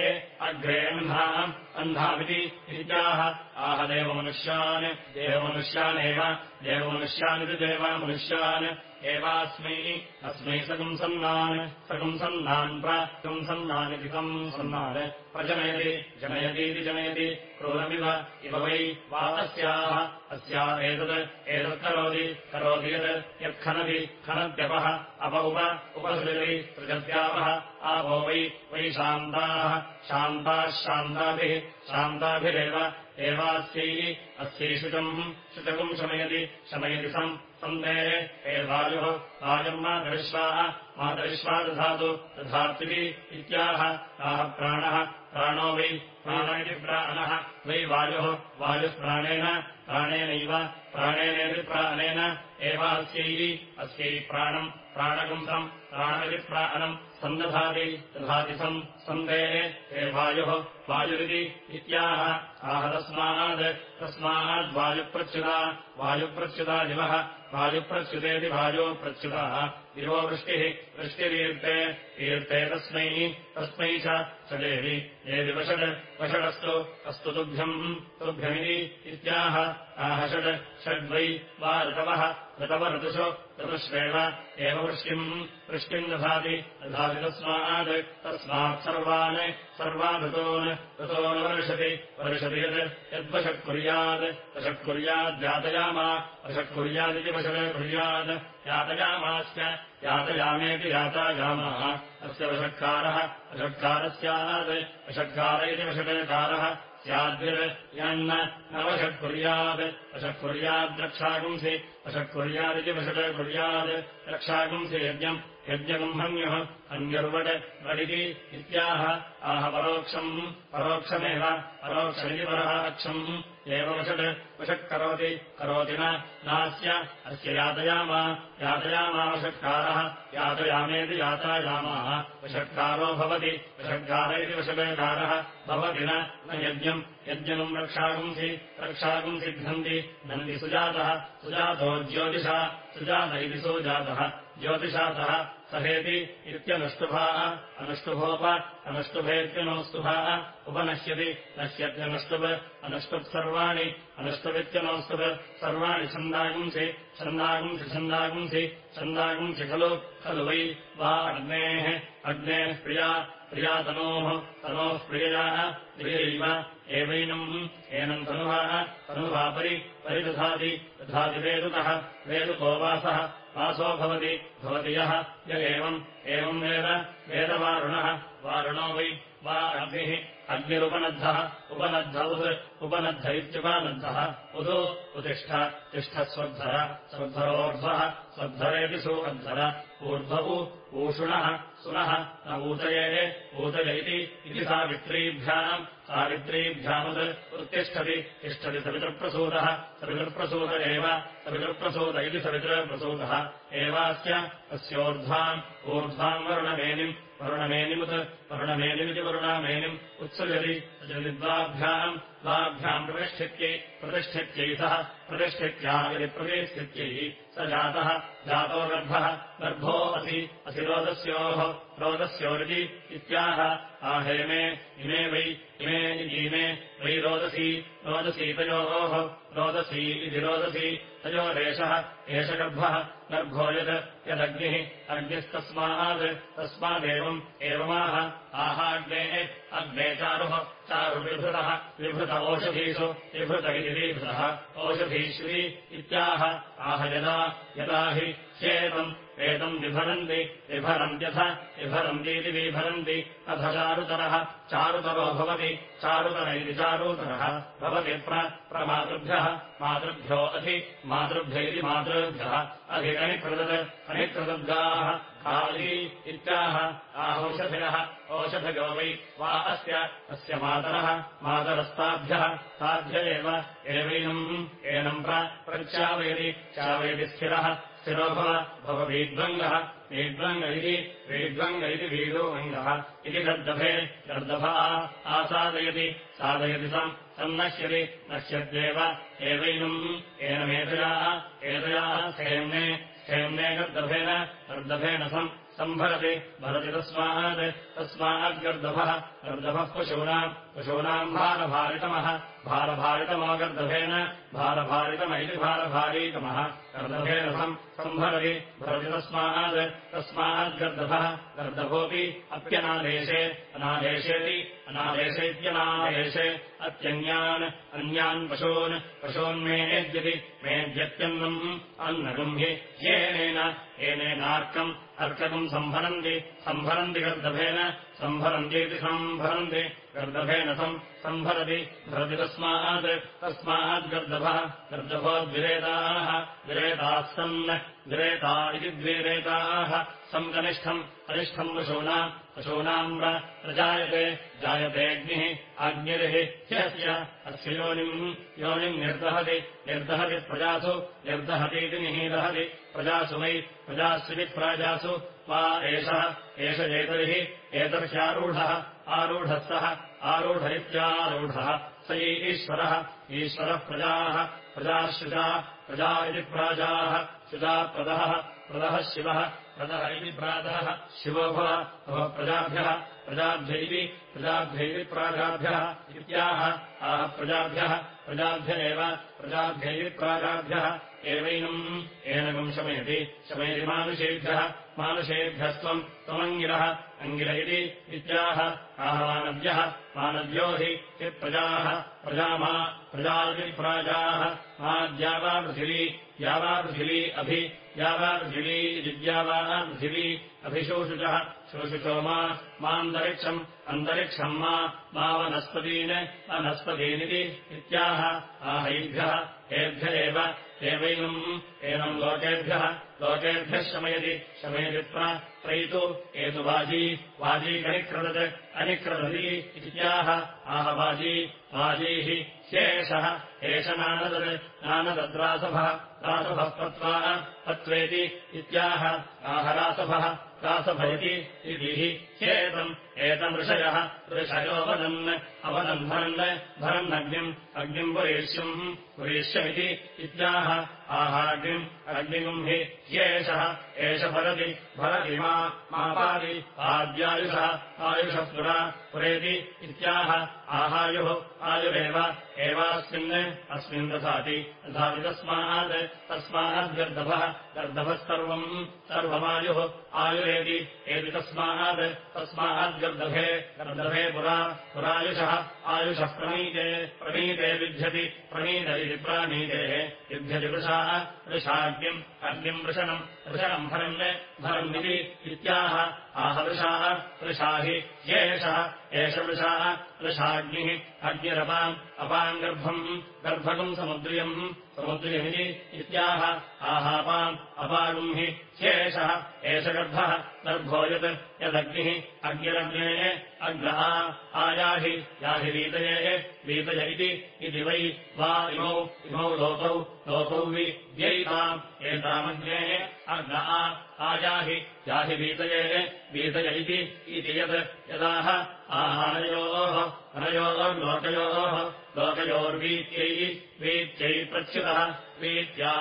अग्रे अह्नाम् अह्नामिति इत्याह आह देवमनुष्यान् देवमनुष्यानेव देवमनुष्यान् एवास्मै अस्मै सकम् सन्नान् सकम् सन्नान् प्राक्तुम् सन्नानिति सम् सन्नान्। प्रजनयति जनयतीति जनयति क्रूरमिव इव वै वा अस्याः अस्या एतत् एतत्करोति करोति यत् यत्खनति खनत्यपः अप उप उपसृजति सृजत्यापः आपो वै वै शान्ताः। शान्ताः शान्ताभिः शान्ताभिरेव एवास्यै अस्यै शुचम् शुचकम् शमयति शमयति सम् सन्देः हे वायुः वायुम् मातरिश्वाः मातरिश्वा दधातु दधात्विति इत्याह आह प्राणः प्राणो वै प्राण इति प्राणः वै वायुः वायुःप्राणेन प्राणेनैव प्राणेनेति प्राणेन एवास्यै अस्यै प्राणम् प्राणगुंसम् प्राणिति प्राणम् सन्दधाति दधाति सम् सन्देः हे वायुः वायुरिति इत्याह। आह तस्मात् तस्माद्वायुप्रच्युता वायुप्रच्युता दिवः वायुप्रच्युतेति वायोप्रच्युतः दिवो वृष्टिः वृष्टिरीर्ते ईर्ते तस्मै तस्मै च स देवि। देवि वषड् वषडस्तु अस्तु तुभ्यम् तुभ्यमिति इत्याह आह षड् षड्वै वा ऋतवः ऋतव ऋतुषु ऋतुष्वेव एव वृष्टिम् वृष्टिम् दधाति दधाति तस्मात् तस्मात् सर्वान् सर्वान् ऋतून् ऋतोन् वर्षति यत् यद्वषत्कुर्यात् वषत्कुर्याद्यातयामा वषत्कुर्यादिति वषट् कुर्यात् यातयामाश्च यातयामेति यातायामाः अस्य वषट्कारः वषट्कारः स्यात् वषट्कार इति वषट्कारः स्याद्भिर्यन्न न वषट्कुर्यात् वषट्कुर्याद्रक्षागुंसि वषट्कुर्यादिति वषट् कुर्यात् रक्षागुंसि यज्ञम्। यज्ञगम् हन्युः वडिति इत्याह। आह परोक्षम्। परोक्षमेव। परोक्षमिति पराक्षम् एव वषट् वषट्करोति करोति नास्य अस्य यातयाम यातयामावषट्कारः यातयामेति यातायामाः। वषट्कारो भवति वषट्कार इति वषट्कारः भवति न यज्ञम् यज्ञम् रक्षागुंसि रक्षागुंसि घ्नन्ति नन्ति सुजातः। सुजातो ज्योतिषा सुजात इति सुजातः। ज्योतिषातः सहेति इत्यनुष्टुभाः। अनुष्टुभोप अनुष्टुभेत्यनोस्तुभाः उपनश्यति नश्यत्यनुष्टुप् अनुष्टुप् सर्वाणि अनुष्टुवित्यनोस्तुप् सर्वाणि छन्दागुंसि छन्दागुंसि छन्दागुंसि छन्दागुंसि खलु खलु वै वा अग्नेः। अग्नेः प्रिया प्रिया तनोः तनोः प्रिययाः प्रियैव एवैनम्। एनम् तनुवाः तनुवापरि परिदधाति दधाति वेदुतः वेदुको वासः भवति भवति यः य एवम् एवम् वेद वेदवारुणः वारुणो वै वा अग्निः अग्निरुपनद्धः उपनद्ध उपनद्ध इत्युपनद्धः। उदु उतिष्ठ तिष्ठस्वर्धर स्वर्धरोर्ध्वः स्वर्धरेति सोऽर्धर ऊर्ध्वौ ऊषुणः सुनः न ऊतये ऊतय इति सावित्रीभ्याम्। सावित्रीभ्यामुत् उत्तिष्ठति तिष्ठति सवितृप्रसूदः सवितृप्रसूद एव सवितृप्रसूद इति सवितृप्रसूदः एवास्य अस्योर्ध्वाम् ऊर्ध्वाम् वरुणमेनिम् वरुणमेनिमुत् वरुणमेनिमिति वरुणामेनिम् उत्सृजति द्वाभ्याम् द्वाभ्याम् प्रतिष्ठित्यै प्रतिष्ठित्यै सः, प्रतिष्ठित्या यदि प्रतिष्ठित्यै स जातः, जातो गर्भः, गर्भो असि असि रोदस्योः, रोदस्योरिति इत्याह। आहेमे, इमे वै, इमे इमे वै रोदसी रोदसी तयोः, रोदसी इति रोदसी तयोरेषः, एष गर्भः, गर्भो यत् यदग्निः, अग्निस्तस्मात्, तस्मादेवम् एवमाह। आहाग्नेः, अग्ने चारुः चारुविभृतः विभृत ओषधीषु विभृत इति विभृतः। ओषधीष्वी इत्याह। आह यदा यदा हि ह्येतम् एतम् विभरन्ति विभरन्त्यथ विभरन्तीति विभरन्ति। अथ चारुतरः चारुतरो भवति चारुतर इति चारुतरः। भवति प्रमातृभ्यः मातृभ्यो अधि मातृभ्य इति मातृभ्यः। अधिकनिकृदत् अनिकृदद्गाः काली इत्याह। आहौषधयः औषधयो वै वा अस्य अस्य मातरः मातरस्ताभ्यः ताभ्य एव। एवैनम् एनम् प्रच्यावयति चावयति स्थिरः। स्थिरो भव भव वीद्वङ्गः। वीद्वङ्ग इति वीद्वङ्ग इति वीडोऽङ्गः इति गर्दभे गर्दभा आसादयति। साधयति सम् सन्नश्यति नश्यत्येव। एवैनम् एनमेतयाः एतयाः स्थेम्ने स्थेम्ने गर्दभेन गर्दभेन सम् सम्भरति भरति तस्मात् तस्माद्गर्दभः गर्दभः पशूनाम् पशूनाम् भारभारितमः भारभारितमो गर्दभेन भारभारितम इति भारभारीतमः गर्दभेन सम् सम्भरति भरति तस्मात् तस्माद्गर्दभः गर्दभोऽपि अप्यनादेशे अनादेशेति अनादेशेत्यनादेशे अत्यन्यान् अन्यान् पशून् पशून्मेद्यति मेद्यत्यन्नम् अन्नगम् हि ह्येनेन एनेनार्कम् अर्ककम् सम्भरन्ति सम्भरन्ति गर्दभेन सम्भरन्तीति सम्भरन्ति गर्दभेन सम् सम्भरति। भरति तस्मात् तस्माद्गर्दभः गर्दभोद्विरेताः। विरेताः सन् विरेता इति द्विरेताः। सम् कनिष्ठम् कनिष्ठम् पशूनाम् पशूनाम् प्रजायते जायतेऽग्निः आज्ञिरिः ह्यस्य। अस्य योनिम् योनिम् निर्दहति। निर्दहति प्रजासु निर्दहतीति निहीदहति। प्रजासु वै प्रजास्विति प्राजासु वा एषः एष एतर्हि एतर्ह्यारूढः आरूढः सः आरूढ इत्यारूढः स ईश्वरः ईश्वरः प्रजाः प्रजाश्रुजा प्रजा इति प्राजाः शुजाप्रदः प्रदः शिवः प्रदः इति प्रातः शिवो भव भव प्रजाभ्यः प्रजाभ्यैः प्रजाभ्यैः इत्याह आह प्रजाभ्यः प्रजाभ्य एव प्रजाभ्यैः प्राजाभ्यः। एवैनम् एनकम् शमयति शमयति मानुषेभ्यः मानुषेभ्यस्त्वम् त्वमङ्गिरः अङ्गिर इति इत्याह। आह मानव्यः मानव्यो हि चित्प्रजाः। प्रजामा प्रजातिप्राजाः माद्यावा पृथिवी यावा पृथिवी अभि यावा पृथिवी जिद्यावा पृथिवी अभिशोषुचः शोषुचो मा मान्तरिक्षम् अन्तरिक्षम् मा वनस्पतीन् वनस्पतीनिति इत्याह। आहैभ्यः एभ्य एव एवैनम् एनम् लोकेभ्यः लोकेभ्यः शमयति शमयति प्रैतु एतु वाजी वाजीकनिक्रदत् अनिक्रदति इत्याह। आह वाजी वाजीः ह्येषः एष नानदत् नानदद्रासभः रासभः पत्वा पत्वेति इत्याह। आह रासभः इति ह्येतम् एतमृषयः ऋषयो वदन् अवदन् भरन् भरन्नग्निम् अग्निम् पुरेष्यम् पुरेष्यमिति इत्याह आहाग्निम् अग्निम् हि ह्येषः एष भरति भरति मा पादि आद्यायुषः आयुषः पुरा पुरेति इत्याह आहायुः आयुरेव, एवास्मिन् अस्मिन् दधाति। दधाति तस्मात् गर्दभः पुरा, पुरायुषः, आयुषः प्रणीते प्रणीते विध्यति प्रणीत इति प्राणीतेः। युध्यति वृषाः अग्निम् वृषणम् वृषणम् भरन् भरन्निति इत्याह। आह वृषाः वृषाहि येषः एष वृषाः वृषाग्निः अग्निरपाम् अपाम् गर्भम् गर्भगम् समुद्रियम् समुद्रियमिति इत्याह आहापाम् अपागुम् हि ह्येषः एष गर्भः गर्भो यत् यदग्निः अग्निरग्नेः अग्रः आयाहि याहि वीतये वीतय इति वै वा इमौ इमौ लोकौ लोकौ वि व्ययिताम् एतामग्नेः अग्नः आयाहि याहि वीतये वीतय इति यत् यदाह आहानयोः अनयोर्लोकयोः लोकयोर्वीत्यै वीत्यै प्रच्युतः वीत्या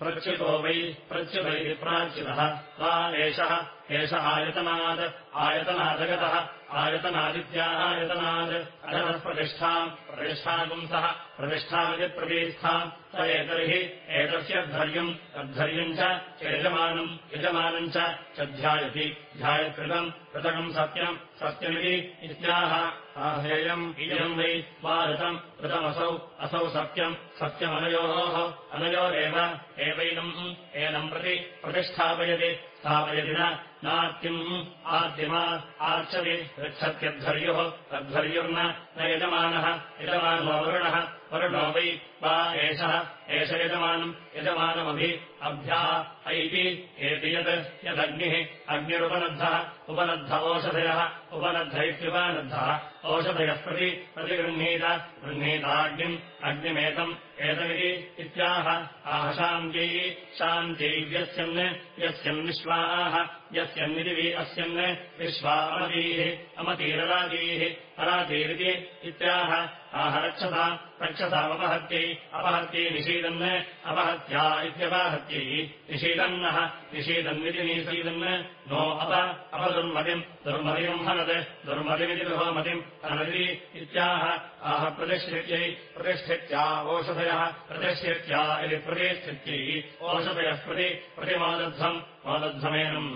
प्रच्युतो वै प्रच्युत प्राच्युतः। वा एषः एष आयतनात् आयतनादगतः आयतनादित्यायतनात् अगतः प्रतिष्ठाम् प्रतिष्ठापुंसः स एतर्हि एतस्य धैर्यम् तद्धर्यम् च यजमानम् यजमानम् च ध्यायति ध्यायत्कृतम् कृतकम् सत्यम् सत्यमिति इत्याह आहेयम् इयम् वै वा ऋतम् ऋतमसौ असौ सत्यम् सत्यमनयोः अनयोरेव एवैनम् एनम् प्रति प्रतिष्ठापयति स्थापयति नार्तिम् आद्यमा आर्चति गच्छत्यद्धर्युः तद्धर्युर्न न यजमानः यजमानो वरुणः वरुणो वै वा एषः एष यजमानम् यजमानमभि अभ्या ऐति एति यत् यदग्निः अग्निरुपनद्धः उपनद्ध ओषधयः उपनद्ध इत्युपनद्धः ओषधयः प्रति प्रतिगृह्णीत गृह्णीताग्निम् अग्निमेतम् एतमिति इत्याह। आह शान्त्यै शान्त्यै व्यस्यन् यस्यन् विश्वाः यस्यन्निदिवि अस्यन् विश्वा अमतीः अमतीरराजीः अराजीरिति इत्याह। आह रक्षसा रक्षसामपहत्यै अपहत्यै निषीदन् अपहत्या इत्यपहत्यै निषीदन्नः निषीदन्निति निषीदन् नो अप अपदुर्मतिम् दुर्मतिम् हनत् दुर्मतिमिति दुहोमतिम् हनति इत्याह आह प्रतिष्ठित्यै प्रतिष्ठित्या ओषधयः प्रतिष्ठित्या इति प्रतिष्ठित्यै ओषधयः प्रति प्रतिमादध्वम् मादध्वमेनम्।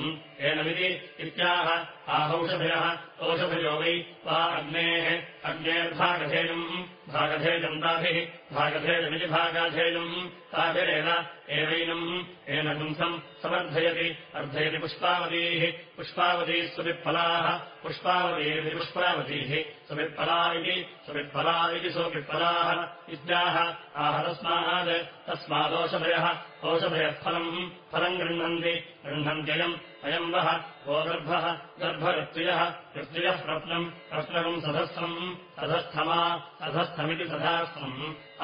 एनमिति इत्याह आहौषधयः ओषधयो वै वा अग्नेः अग्नेर्भागधेयम् भागधेयम् ताभिः भागधेयमिति भागाधेयम् ताभिरेव एवैनम् एन पुंसम् समर्थयति अर्धयति पुष्पावतीः पुष्पावतीः सुवित्फलाः पुष्पावतीरिति पुष्पावतीः सुवित्फला इति सुवित्फला इति सुवित्फलाः इत्याह आह तस्मात् तस्मादोषधयः ओषधयः फलम् गृह्णन्ति गृह्णन्त्ययम् अयम् वः वो गर्भः गर्भऋत्वियः ऋत्वियः रत्नम् रत्नकम् सधस्थम् सधस्थमा सधस्थमिति सधास्थम्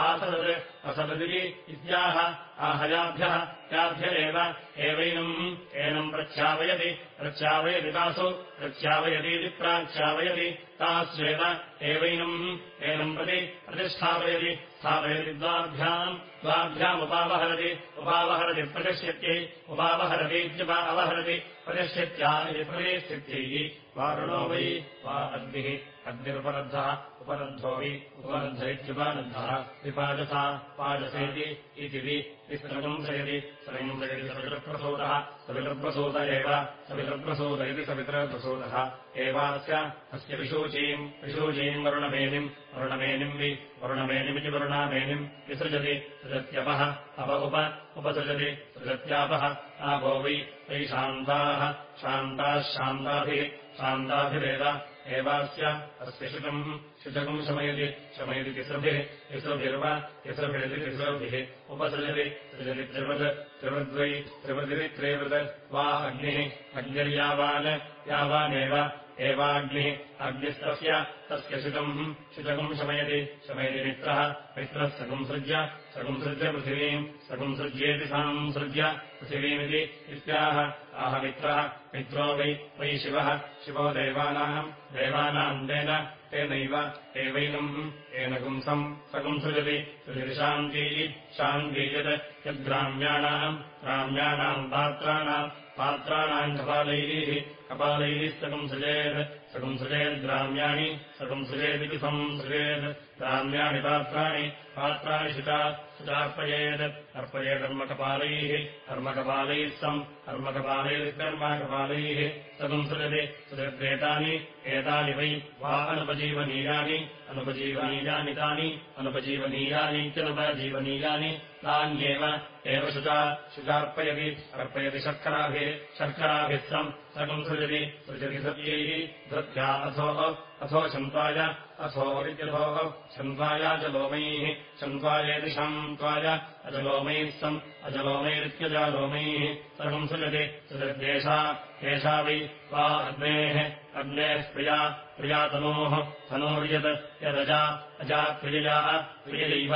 आसदत् असददिति इत्याह आहयाभ्यः याभ्य एव एवैनम् एनम् प्रख्यापयति प्रख्यापयति तासु प्रख्यापयतीति प्राख्यापयति तास्वेव एवैनम् एनम् प्रति प्रतिष्ठापयति स्थापयति द्वाभ्याम् द्वाभ्यामुपावहरति उपावहरति प्रतिष्ठित्यै उपावहरतीत्युपा अवहरति प्रतिष्ठित्या इति प्रतिष्ठित्यै वारुणो वै वा अग्निः अग्निरुपलब्धः उपलब्धो वि उपलब्ध इत्युपलब्धः विपादसा पादसेति इति वि विस्रगंसयति सरंसयति सवितृप्रसूतः सवितृप्रसूत एव सवितृप्रसूत इति सवितृप्रसूतः एवास्य अस्य विशूचीम् विशूचीम् वरुणमेनिम् वरुणमेनिम् वि वरुणमेनिमिति वरुणामेनिम् विसृजति। सृजत्यपः अप उप उपसृजति। सृजत्यापः आपो वै वै शान्ताः शान्ताः शान्ताभिः शान्ताभिरेव एवास्य अस्य शुकम् शुचकम् शमयति शमयति तिसृभिः तिसृभिर्वा तिसृभिरिति तिसृभिः। उपसृजति सृजति त्रिवृत् त्रिवृद्वै त्रिवृदिति त्रिवृत् वा अग्निः अग्निर्यावान् यावानेव एवाग्निः अग्निस्तस्य तस्य शुकम् शुचकम् शमयति शमयति मित्रः मित्रः सकुंसृज्य सकुंसृज्य पृथिवीम् सकुंसृज्येति संसृज्य पृथिवीमिति इत्याह। आह मित्रः मित्रो वै वै शिवः शिवो देवानाम् देवानाम् तेन तेनैव एवैनम् येन पुंसम् सकुंसृजति सृजति शान्ती यद्ग्राम्याणाम् ग्राम्याणाम् पात्राणाम् पात्राणाम् कपालैः कपालैः सकंसृजेत् सकंसृजेद्ग्राम्याणि सकंसृजेदिति संसृजेत् ग्राम्याणि पात्राणि पात्राणि शुचा शुचार्पयेत् अर्पयेदर्मकपालैः कर्मकपालैः सम् कर्मकपालैर्कर्मकपालैः सकंसृजति सृजद्वेतानि एतानि वै वा अनुपजीवनीयानि अनुपजीवनीयानि तानि अनुपजीवनीयानि इत्यनुपजीवनीयानि तान्येव एव शुचा शुचार्पयति अर्पयति शर्कराभिः शर्कराभिः सम् सकंसृजति सृजति सत्यैः धृत्या अथोः अथो शन्त्वाय अथो विद्यथोः शन्त्वाया च लोमैः शन्त्वायेति शन्त्वाय अजलोमैः सम् अजलोमैरित्यजालोमैः। सकंसृजति सृजद्देशा एषा वै वा अग्नेः अग्नेः प्रिया प्रिया तनोः तनोर्यत् यदजा अजा प्रियया प्रियैव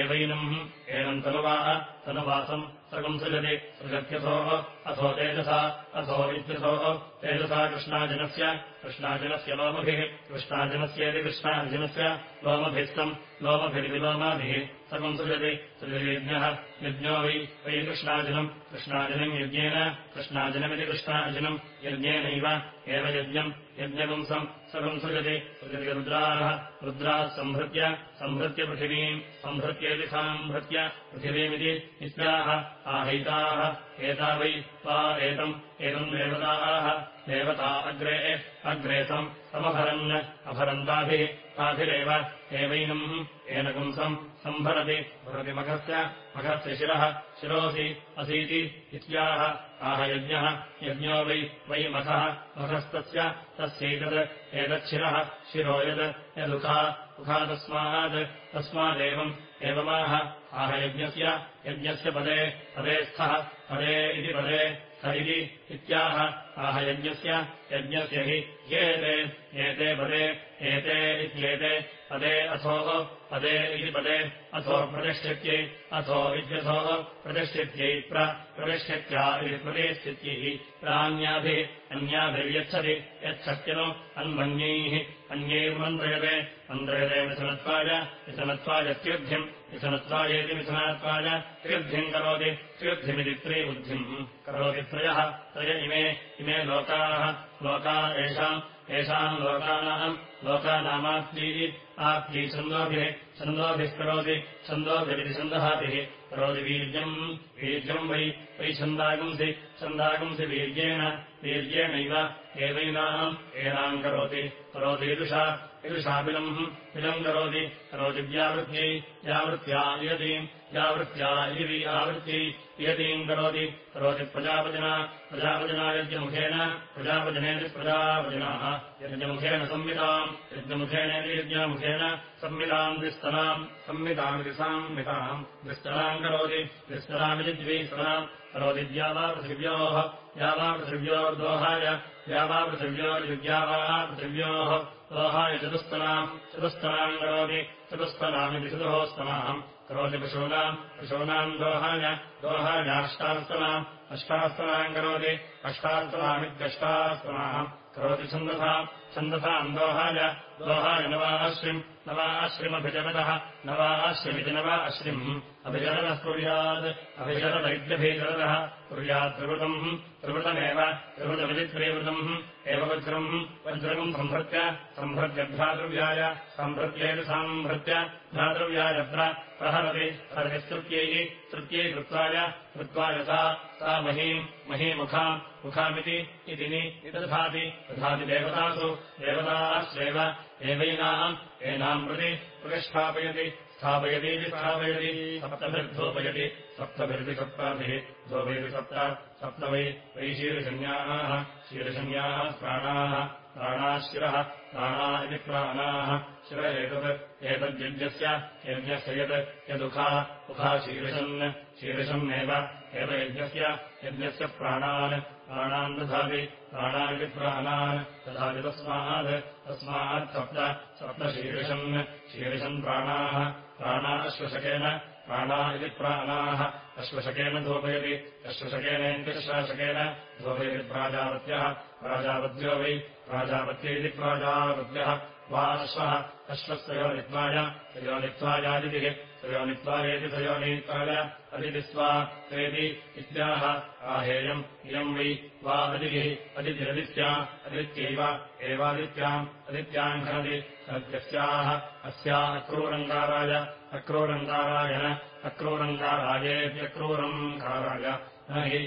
एवैनम् एनम् तनुवाः तनुवासम् सकंसृजति सृजत्यथोः अथो तेजसा अथो विद्यथोः तेजसा कृष्णाजनस्य कृष्णाजनस्य लोमभिः कृष्णाजनस्येति कृष्णार्जुनस्य लोमभिस्तम् लोमभिर्विलोमाभिः सकंसृजति सृजयज्ञः यज्ञो वै वै कृष्णाजनम् कृष्णाजनम् यज्ञेन कृष्णाजनमिति कृष्णार्जुनम् यज्ञेनैव एव यज्ञम् यज्ञपुंसम् सकंसृजति सृजति रुद्राः रुद्राः सम्भृत्य सम्भृत्य पृथिवीम् सम्भृत्येति सम्भृत्य पृथिवीमिति इत्याह आहैताः एता वै वा एतम् एतम् देवताः देवता अग्रे अग्रे तम् समभरन् अभरन्ताभिः ताभिरेव एवैनम् येन पुंसम् सम्भरति भरति मघस्य मघस्य शिरः शिरोऽसि असीति इत्याह आह यज्ञः वै वै मखः मखस्तस्य तस्यैतत् एतच्छिरः शिरो यद् यदुखा उखा तस्मात् तस्मादेवम् एवमाह। आह यज्ञस्य यज्ञस्य पदे पदे स्थः पदे इति पदे स इति इत्याह। आह यज्ञस्य यज्ञस्य हि येते एते पदे एते इत्येते पदे अथोः पदे इति पदे अथो प्रतिष्ठित्यै अथो इत्यथोः प्रतिष्ठित्यै प्रतिष्ठित्या इति प्रतिष्ठित्यैः प्रान्याभिः अन्याभिर्यच्छति यच्छत्यनु अन्मन्यैः अन्यैर्मन्त्रयते मन्त्रयते मिथुनत्वाय मिथुनत्वाय त्युद्धिम् मिथुनत्वायेति मिथुनात्वाय त्रिवृद्धिम् करोति, त्रिवृद्धिमिति त्रिबुद्धिम् करोति त्रयः, त्रय इमे इमे लोकाः, लोका येषाम् येषाम् लोकानाम् लोकानामाप्यैः आप्यै छन्दोभिः छन्दोभिः करोति, छन्दोभिरिति छन्दहाभिः करोति वीर्यम् वीर्यम् वै वै छन्दागुंसि छन्दागुंसि वीर्येण, वीर्येणैव, एवैनाम्, एनाम् करोति ईदृशाबिलम् बिलम् करोति करोति व्यावृत्यै व्यावृत्त्या इयतीम् व्यावृत्त्या इति आवृत्यै इयतीम् करोति करोति प्रजापतिना प्रजापतिना यज्ञमुखेन प्रजापजनेति प्रजापतिनाः यज्ञमुखेन संविताम् यज्ञमुखेनेति यज्ञमुखेन संविताम् द्विस्तराम् संवितामिति संविताम् द्विस्तराम् करोति द्विस्तरामिति द्विस्तराम् करोति द्यावापृथिव्योः द्यावापृथिव्योर्दोहाय द्यावापृथिव्योर्विद्यावा पृथिव्योः दोहाय चतुस्तराम् चतुस्तराम् करोति चतुस्तरामिति चतुःस्तराम् करोति पशूनाम् पशूनाम् दोहाय दोहायाष्टास्तनाम् अष्टास्तनाम् करोति अष्टास्तनामित्यष्टास्तनाम् करोति छन्दसाम् छन्दसाम् दोहाय दोहाय नवाश्रिम् नवाश्रिमभिजगतः नवाश्रिमिति नवाश्रिम् अभिजनतः कुर्यात् अभिजनत इत्यभिजनतः कुर्यात् त्रिवृतम् त्रिवृतमेव त्रिवृतमिति त्रिवृतम् एव वज्रम् वज्रम् सम्भृत्य सम्भृत्य भ्रातृव्याय सम्भृत्येति सम्भृत्य भ्रातृव्यायत्र प्रहरति हरति स्तृत्यैः तृत्यै कृत्वाय कृत्वाय सा सा महीम् महीमुखाम् मुखामिति इति निदधाति दधाति देवतासु देवताश्चैव एवैनाम् एनाम् प्रति प्रतिष्ठापयति स्थापयतीति स्थापयति सप्तभिर्धोपयति सप्तभिर्ति सप्ताभिः धोपयति सप्त सप्त वै वै शीर्षन्याः शीर्षन्याः प्राणाः प्राणाः शिरः प्राणा इति प्राणाः शिव एतत् एतद्यज्ञस्य यज्ञस्य यत् यदुखा उखा शीर्षन् शीर्षन्नेव एव यज्ञस्य यज्ञस्य प्राणान् प्राणान् दधाति प्राणानिति प्राणान् दधाति तस्मात् तस्मात् सप्त सप्तशीर्षन् शीर्षन् प्राणाः प्राणाश्वशकेन प्राणा इति प्राणाः अश्वशकेन धूपयति अश्वशकेनेन्द्रशासकेन धूपयति प्राजापत्यः प्राजापत्यो वै प्राजापत्य इति प्राजापत्यः वा अश्वः अश्वस्तयोनित्वाय तयोनित्वायादितिः तयोनित्वायेति तयोनित्वाय अदितिस्वा तेति इत्याह आहेयम् इयम् वै वा अदितिः अदितिरदित्या अदित्यैव एवादित्याम् अदित्याम् खनति खनत्यस्याः अस्या अक्रूरङ्गाराय अक्रूरङ्गाराय न अक्रूरङ्गारायेत्यक्रूरम् काराय न हि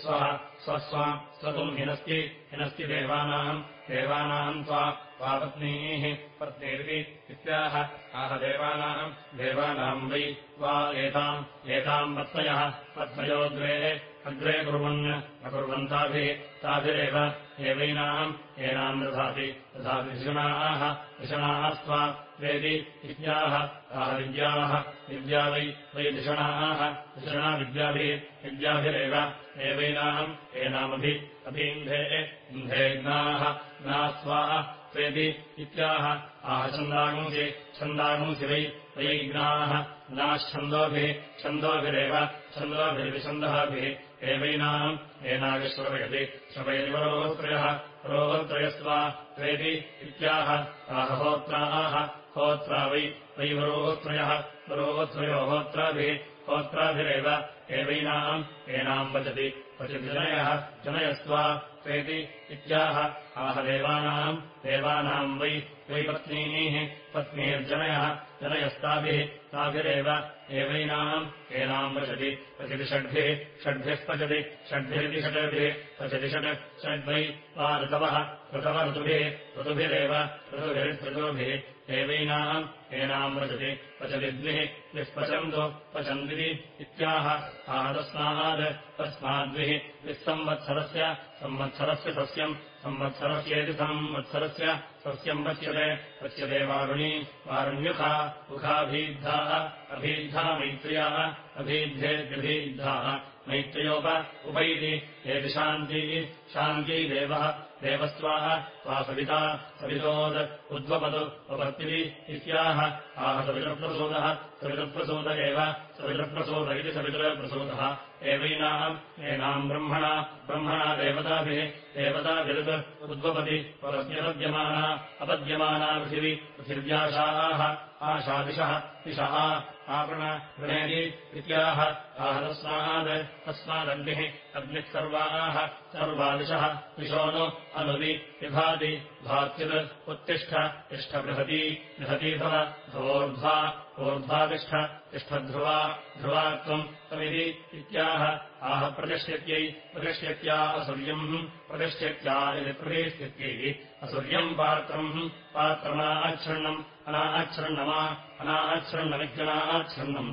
स्वः स्वस्वा स्वतुम् हिनस्ति हिनस्ति देवानाम् देवानाम् त्वा पत्नीः पत्नीरिति इत्याह। आह देवानाम् देवानाम् वै वा एताम् एताम् पत्नयः। पत्नयोद्वे अग्रे कुर्वन् अकुर्वन्ताभिः ताभिरेव एवैनाम् एनाम् दधाति। तथापि ऋषणाः ऋषणाः स्वा वेदि विद्याः। आह विद्याः विद्या वै वै धिषणाः धिषणा विद्याभिः विद्याभिरेव एवैनाम् एनामभि अभीन्धे इन्धेग्नाः ज्ञा स्वाः त्वेति इत्याह। आह छन्दागुंसि वै वै ज्ञाः ज्ञाश्छन्दोभिः छन्दोभिरेव। छन्दोभिर्विछन्दःभिः एवैनाम्। एनाविश्रवयति श्रवयतिवरोत्रयः रोत्रयस्वा त्वेति इत्याह। आह होत्राः वै वै वरोत्रयः वरोत्रयो होत्राभिः। होत्राभिरेव। एवैनाम्। एनाम् वचति। क्वचित् जनयः। जनयस्त्वा त्वेति इत्याह आह देवानाम् देवानाम् वै वै पत्नीः पत्नीर्जनयः जनयस्ताभिः ताभिरेव एवैनाम् एनाम् वचति क्वचित् षड्भिः पचति षड्भिरिति षड्भिः पचति षड् षड्वै वा ऋतवः ऋतव ऋतुभिः ऋतुभिरेव ऋतुभिरितृतुभिः एवैनाम् एनाम् वचति पचति द्विः विःपचन्तु पचन्दिति इत्याह आह तस्मात् तस्माद्विः विस्संवत्सरस्य संवत्सरस्य सस्यम् संवत्सरस्येति संवत्सरस्य सस्यम् पच्यते पच्यते वारुणी वारुण्युखा मुखाभीद्धाः अभीद्धा मैत्र्याः अभीद्धेत्यभीद्धाः मैत्र्योप उपैति एति शान्तिः शान्ती देवः देवस्त्वाः त्वा सविता सवितोद् उद्वपतु उपत्तिः इत्याह। आह सवितप्रसूदः सवितप्रसूद एव सवितप्रसूद इति सवितरप्रसूदः एवैनाम् एनाम् ब्रह्मणा ब्रह्मणा देवताभिः देवताभिरुत् उद्वपति परस्यपद्यमाना अपद्यमाना पृथिवी पृथिव्याशाः आशादिशः दिशः आपण गृणेति इत्याह आह तस्मात् तस्मादग्निः अग्निः सर्वाः सर्वादिशः दिशो नु अनुवि विभाति भात्युत् उत्तिष्ठ तिष्ठ बृहती भव भवोर्ध्वा ऊर्ध्वातिष्ठ तिष्ठध्रुवा ध्रुवा त्वम् त्वमिति इत्याह आह प्रतिष्ठित्यै प्रतिष्ठित्या असुर्यम् प्रतिष्ठित्या इति प्रतिष्ठित्यै असुर्यम् पात्रम् पात्रमाच्छृण्णम् अनाच्छृण्णमा अनाच्छृण्णमित्यनाच्छृण्णम्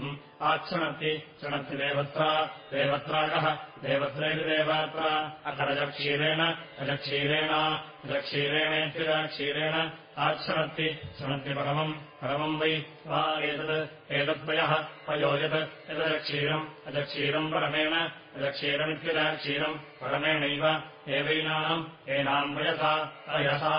आच्छृणति शृणति देवत्रा देवत्राकः देवत्रैति देवात्रा अकरजक्षीरेण रजक्षीरेण रजक्षीरेणेत्यक्षीरेण आच्छृणति शृणति परमम् परमम् वै वा एतत् एतद्वयः पयो यत् यदक्षीरम् अजक्षीरम् परमेण अजक्षीरमित्यजक्षीरम् परमेणैव एवैनाम् एनाम् वयसा अयसा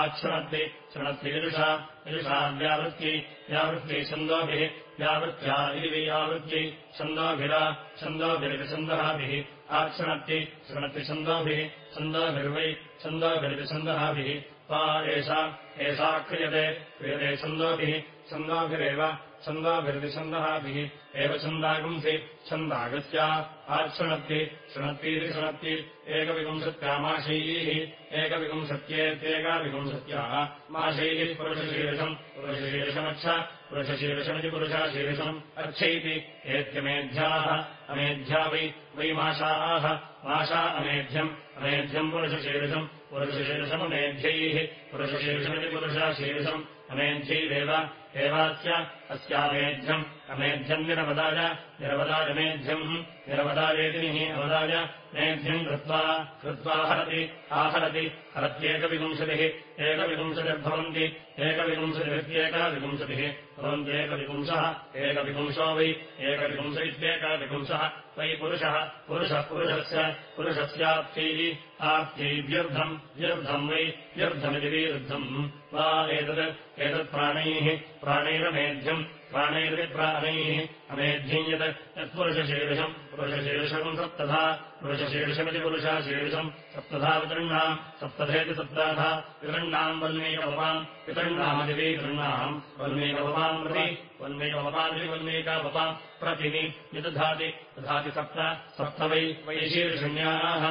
आच्छृणति शृणत्यीदृशा ईदृशा व्यावृत्ति व्यावृत्ति छन्दोभिः व्यावृत्त्या इति व्यावृत्ति छन्दोभिरा छन्दोभिर्विछन्दहाभिः आच्छृणत्ति शृणति छन्दोभिः छन्दोभिर्वै छन्दोभिर्विछन्दहाभिः वा एषा एषा क्रियते क्रियते छन्दोभिः छन्दोभिरेव छन्दोभिर्विछन्दहाभिः एव छन्दागुंसि छन्दागस्या आच्छृणत्ति शृणत्तीति शृणत्ति एकविपुंसत्यामाशैः एकविपुंसत्येत्येकाविपुंसत्याः माशैः पुरुषशीर्षम् पुरुषशीर्षमच्छ पुरुषशीर्षमिति पुरुषाशीर्षम् अच्छैति एत्यमेध्याः अमेध्या वै वै माशाः माशा अमेध्यम् अमेध्यम् पुरुषशीर्षम् पुरुषशीर्षममेध्यैः पुरुषशीर्षमिति पुरुषाशीर्षम् अमेध्यैरेव एवास्य अस्यामेध्यम् अमेध्यम् निरवदाय निरवदायमेध्यम् निरवदायेतिनिः अवदाय मेध्यम् कृत्वा कृत्वा हरति आहरति हरत्येकविपुंशतिः एकविपुंशतिर्भवन्ति एकविपुंशतिरित्येकविपुंशतिः भवन्त्येकविपुंशः एकविपुंशो वै एकविपुंश इत्येकविपुंशः वै पुरुषः पुरुषः पुरुषस्य पुरुषस्याप्त्यैः आप्त्यै व्यर्थम् व्यर्थम् वै व्यर्थमिति विरुद्धम्। वा एतत् एतत्प्राणैः प्राणैरमेध्यम् प्राणैर्विप्राणैः अमेध्यम् यत् यत्पुरुषशीर्षम् पुरुषशीर्षम् सप्तधा पुरुषशीर्षमिति पुरुषाशीर्षम् सप्तधा वितृण्णाम् सप्तधेति सप्ताधा वितृण्णाम् वल्मीकपपाम् वितृण्णामदिवि तृण्णाम् वल्मीकपपाम् प्रति वल्मीकपपादिवि वल्मीकापपाम् प्रतिनि निदधाति दधाति सप्त सप्त वै वै शीर्षण्याः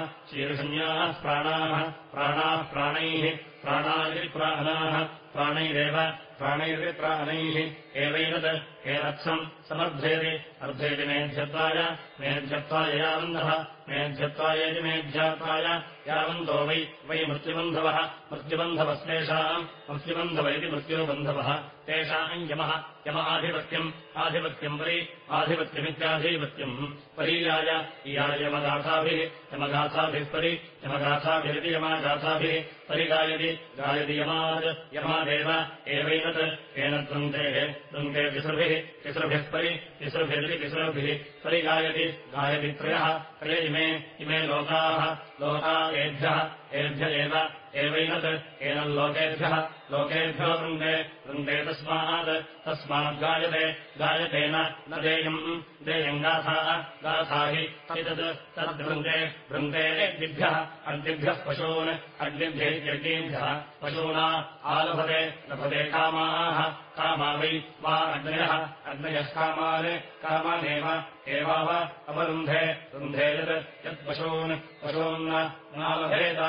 प्राणाः प्राणाः प्राणैः प्राणादिप्राणाः प्राणैरेव प्राणैर्विप्राणैः एवैनत् एनत्सम् समर्थेति अर्धेति मेध्यत्वाय। मेध्यत्वाय यावन्तः। मेध्यत्वायेति मेध्यात्वाय यावन्तो वै वै मृत्युबन्धवः। मृत्युबन्धवस्तेषाम् मृत्युबन्धव इति मृत्युबन्धवः तेषाम् यमः यमाधिपत्यम् आधिपत्यम् परि आधिपत्यमित्याधिपत्यम्। परीयाय इयाय यमगाथाभिः यमगाथाभिः परि यमगाथाभिरिति यमागाथाभिः। परिगायति गायति यमाद् यमादेव एवैनत् द्वन्द्वे तिसृभिः तिसृभिः परि तिसृभिरिति तिसृभिः परिगायति गायति त्रयः त्रय इमे इमे लोकाः लोका एभ्यः एभ्य एव एवैनत् एनल्लोकेभ्यः लोकेभ्यो वृन्दे वृन्दे तस्मात् तस्माद्गायते गायतेन न देयम् देयम् गाथाः गाथा हि तत् तद्वृन्दे वृन्दे अग्निभ्यः अग्निभ्यः पशून् अग्निभ्यैत्यग्नेभ्यः पशूना आलभते लभते कामाः कामा वै वा अग्नयः अग्नयः कामान् कामानेव एवाव अवरुन्धे रुन्धे यत् यत्पशून् पशून्न नालभेत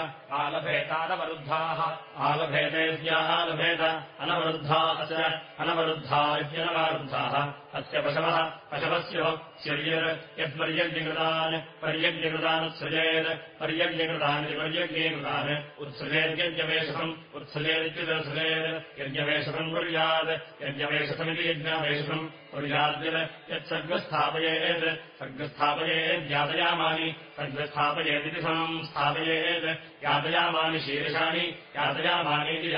आलभेतानवरुद्धाः आलभेतेत्यालभेत अनवरुद्धा अस्य अनवरुद्धा इत्यनवारुद्धाः अस्य पशवः पशवस्यो स्यर्यर् यत्पर्यज्ञकृतान् पर्यज्ञकृतानुत्सृजेत् पर्यज्ञकृतानि पर्यज्ञीकृतान् उत्सृजेद्यज्ञवेशसम् उत्सृजेदित्युत्सृजेत् यज्ञवेशसम् कुर्यात् यज्ञवेशसमिति यज्ञावेशसम् कुर्याद्यत् यत्सर्गस्थापयेत् सर्गस्थापयेद्यातयामानि सर्गस्थापयेदिति संस्थापयेत् यातयामानि शीर्षाणि यातयामानीति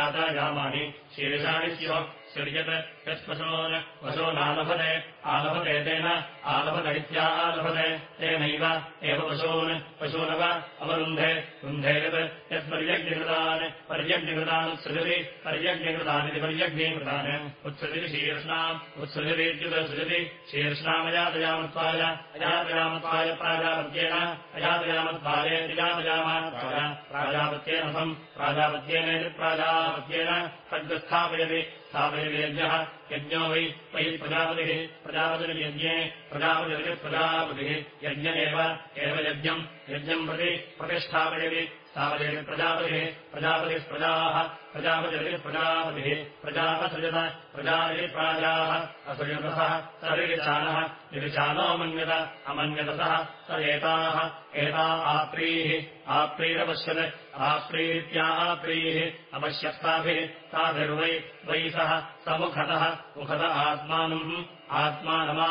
स्युर्यत् यत्पशोन् पशूनालभते आलभते तेन, आलभत इत्यालभते, तेनैव एव पशून्, पशूनव अवरुन्धे, रुन्धे यत्, यत्पर्यज्ञकृतान्, पर्यज्ञकृतान् सृजति पर्यज्ञकृतानिति पर्यज्ञीकृतान्। उत्सृजति शीर्ष्णाम् उत्सृजतीत्युत्सृजति शीर्ष्णामयातयामत्वाय, अयातयामत्वाय प्राजापत्येन अयातयामत्वायेतिजातयामात्वाय प्राजापत्येन सम्, प्राजापत्येन सद्गस्थापयति स्थापयतियज्ञः यज्ञो वै वै प्रजापतिः प्रजापतिर्यज्ञे प्रजापतिरिति प्रजापतिः यज्ञ एव एव यज्ञम् यज्ञम् प्रति प्रतिष्ठापयति स्थापयति प्रजापतिः प्रजापतिः प्रजाः प्रजापतिरिति प्रजापतिः प्रजापसृजत प्रजापति प्राजाः असृजतः सरिचानः निरिचानो मन्यत अमन्यतसः स एताः एता आप्रीः आप्रीरपश्यत् आप्रीत्या आप्रीः अपश्यत्ताभिः ताभिर्वै वै सः समुखतः मुखत आत्मानम् आत्मानमा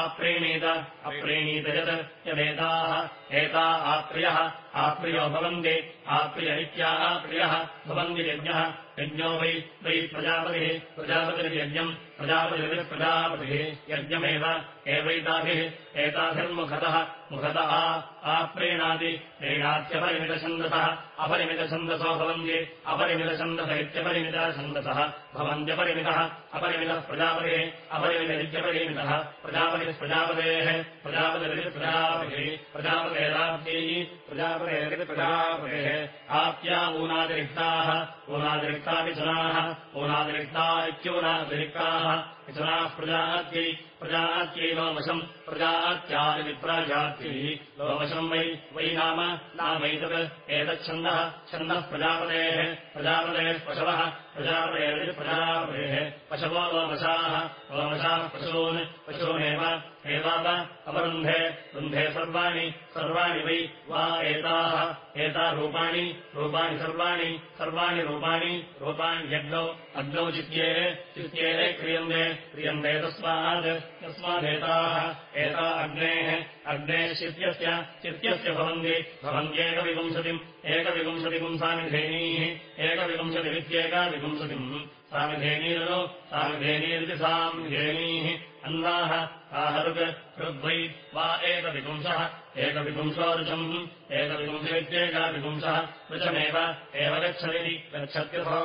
आप्रीणीत अप्रीणीत यत् यदेताः एता आप्रियः आप्रियो भवन्ति। आप्रिय इत्या आप्रियः भवन्ति यज्ञः। यज्ञो वै वै प्रजापतिः प्रजापतिर्यज्ञम् प्रजापतिरिति प्रजापतिः। यज्ञमेव एवैताभिः एताभिर्मुखतः। मुखत आ आप्रीणाति प्रीणात्यपरिमितछन्दसः अपरिमितछन्दसो भवन्ति। अपरिमितछन्दस इत्यपरिमितछन्दसः भवन्त्यपरिमितः अपरिमितः प्रजापतिः अपरिमितरित्यपरिमितः प्रजापतिः प्रजापतेः प्रजापतिरिति प्रजापतिः प्रजापतेराप्त्यैः प्रजापतेरिति प्रजापतेः। आप्या ऊनातिरिक्ताः ऊनातिरिक्तापि जनाः ऊनातिरिक्ता विचनाः प्रजात्यै प्रजात्यै नो वशम् प्रजात्यादिप्राजात्यैः लोमशम् वै वै नाम नामैतत् एतच्छन्दः छन्दः प्रजापतेः प्रजापतेः पशवः प्रजापतेः प्रजापतेः पशवो लोमशाः। लोमशाः पशून् पशूनेव एताव अपरुन्धे रुन्धे सर्वाणि सर्वाणि वै वा एताः एता रूपाणि रूपाणि सर्वाणि सर्वाणि रूपाणि रूपाण्यग्नौ अग्नौ चित्ये चित्ये क्रियन्ते क्रियन्ते तस्मात् तस्मादेताः एता अग्नेः अग्नेः चित्यस्य चित्यस्य भवन्ति भवन्त्येकविपुंसतिम् एकविपुंसतिपुंसामिधेनीः एकविपुंसतिमित्येकाविपुंसतिम् सामिधेनीरनु सामिधेनीरिति सामिधेनीः अन्वाः आहरुक् ऋग्वै वा एकविपुंसः एकविपुंसोरुचम् एकविपुंसेत्येकाविपुंसः ऋचमेव एव गच्छति गच्छत्यथो,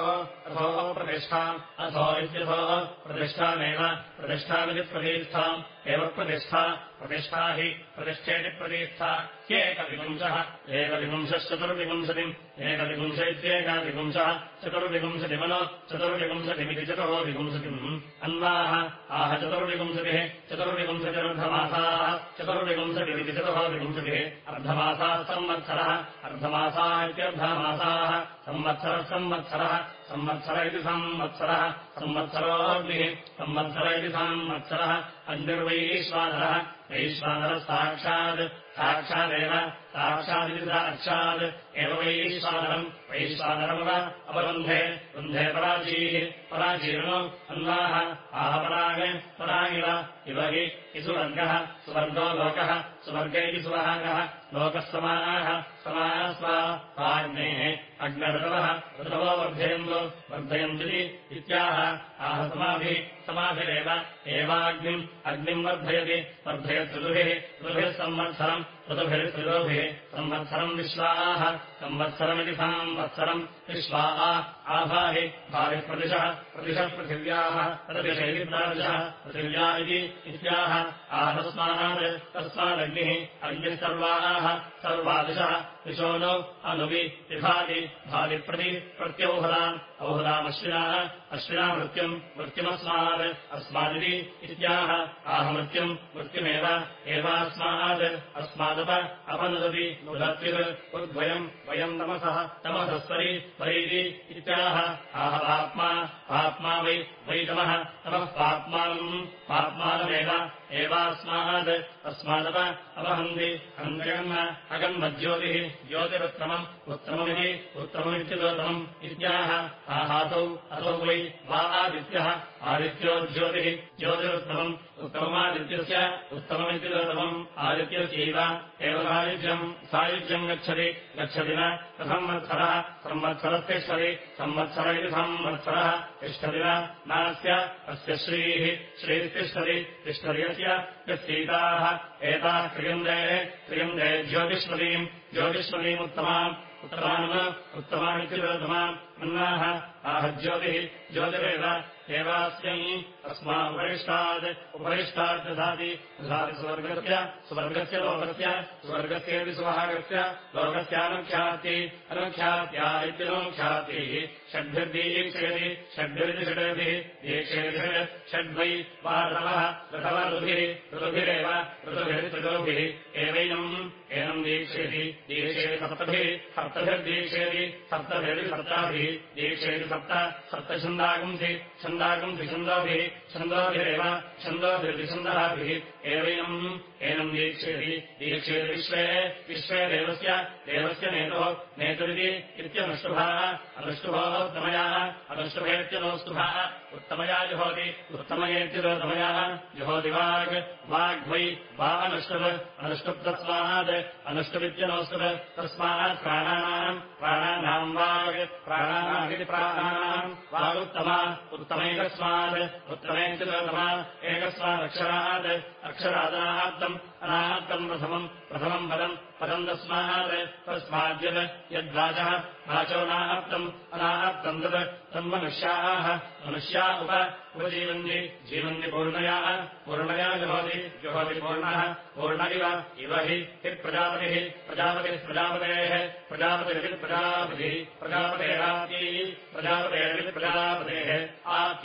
अथो प्रतिष्ठा अथो इत्यथो प्रतिष्ठामेव, प्रतिष्ठामिति प्रतीस्थाम् एव प्रतिष्ठा प्रतिष्ठा हि प्रतिष्ठेति प्रतीस्था ह्येकविपुंसः एकविपुंशश्चतुर्विपुंसतिम् एकविपुंश इत्येकाविपुंसः, चतुर्विपुंसतिमनो, चतुर्विपुंसतिमिति चतुरो विपुंसतिम् अन्वाः, आह चतुर्विपुंसतिः, चतुर्विपुंसतिरर्धमासाः चतुर्विपुंसतिरिति चतुरो अर्धमासा इत्यर्धमासाः संवत्सरः संवत्सरः संवत्सर इति संवत्सरः संवत्सरोऽग्निः संवत्सर इति संवत्सरः अग्निर्वैश्वानरः वैश्वानरः साक्षात् साक्षादेव साक्षादिति साक्षात् एव वैश्वानरम् वैश्वानरमव अपरुन्धे रुन्धे पराजीः पराजीर्णो अन्वाः आहपराग परागिव इव हि सुवर्गः सुवर्गो लोकः सुवर्ग इति सुवहागः लोकः समाः समाः स्वा आग्नेः अग्नऋतवः ऋतवो वर्धयन्तो वर्धयन्ति इत्याह। आह समाभिः समाभिरेव एवाग्निम् अग्निम् वर्धयति। वर्धयत्ऋतुभिः ऋतुभिः संवत्सरम् ऋतुभिर्त्रितोभिः संवत्सरम् विश्वाः संवत्सरमिति संवत्सरम् विश्वाः। आभाहि भाविः प्रतिशः प्रतिशः पृथिव्याः प्रतिशैति प्रादिशः पृथिव्या इति इत्याह। आहतस्मात् तस्मादग्निः अग्निः सर्वाः सर्वादिशः दिशो नो अनुवि विभाति भाविप्रति प्रत्यौहदाम् औहदामश्विनाः अश्विना मृत्युम् मृत्युमस्मात् अस्मादिति इत्याह आहमृत्युम् मृत्युमेव एवास्मात् अस्मादप अपनुदति नुदत्युत् उद्वयम् वयम् तमसः तमसस्वरि वैति इत्याह आह पाप्मा पाप्मा वै वै तमः तमः पाप्मानम् पाप्मानमेव एवास्मात्। अस्मादप अपहन्ति। हन्त्यगम् अगन्मज्योतिः ज्योतिरुत्तमम् उत्तममिति उत्तममित्युदोत्तमम् इत्याह। आहासौ असौ वै वा आदित्यः। आदित्यो ज्योतिः। ज्योतिरुत्तमम् उत्तममादित्यस्य आदित्यस्यैव एव सायुज्यम् सायुज्यम् गच्छति गच्छति न। संवत्सरः संवत्सरस्तिष्ठति संवत्सर इति संवत्सरः तिष्ठति नास्य अस्य श्रीः श्रीस्तिष्ठति तिष्ठति यस्यैताः एताः क्रियन्ते क्रियन्ते ज्योतिष्मतीम् ज्योतिष्मतीमुत्तमाम् उत्तमान् उत्तमानित्युत्तमाम् अन्नाः आह ज्योतिः ज्योतिरेव एवास्यै अस्मापरिष्टात् उपरिष्टात् दधाति दधाति स्वर्गस्य स्वर्गस्य लोकस्य सुभागस्य लोकस्यानुख्याति अनुख्यात्या इत्यनुख्यातिः। षड्भिर्दीक्षयति षड्भिरिति षडभिः दीक्षेति षड्वै वा ऋतवः ऋतवऋभिः ऋतुभिरेव ऋतुभिर्त्रितुभिः एवैनम् एनम् दीक्षयति दीक्षेति सप्तभिः सप्तभिर्दीक्षयति सप्तभिरिति सप्ताभिः दीक्षेति सप्त सप्तछन्दागुंसि छन्दागुंसि छन्दोभिः छन्दोभिरेव छन्दोभिर्विछन्दःभिः एवैनम् एनम् दीक्षेति दीक्षेति विश्वे विश्वे देवस्य देवस्य नेतुः नेतुरिति इत्यनुष्टुभः अनुष्टुभोत्तमयाः अनुष्टुभेत्यनोस्तुभः उत्तमया जुहोति उत्तमयेत्युरोत्तमयाः जुहोति वाग् वाग्वै वा अनुष्टुप् अनुष्टुप्तस्मात् अनुष्टुवित्यनोस्तुप् तस्मात् प्राणानाम् प्राणानाम् वाग् प्राणानामिति प्राणानाम् वागुत्तमा उत्तमैकस्मात् उत्तमेत्युरोत्तमा एकस्मादक्षरात् अनाहात्तम् प्रथमम् प्रथमम् पदम् पदम् तस्मात् तस्माद्यत् यद्वाचः वाचो नाहात्तम् अनाहात्तम् तत् तन्मनुष्याः मनुष्या। उप, उपजीवन्ति, जीवन्ति पूर्णया। पूर्णया जुहोति जुहोति पूर्णः। पूर्ण इव इव हि प्रजापतिः प्रजापतिः प्रजापतेः प्रजापतिः प्रजापतेराती प्रजापतेरिति प्रजापतेः।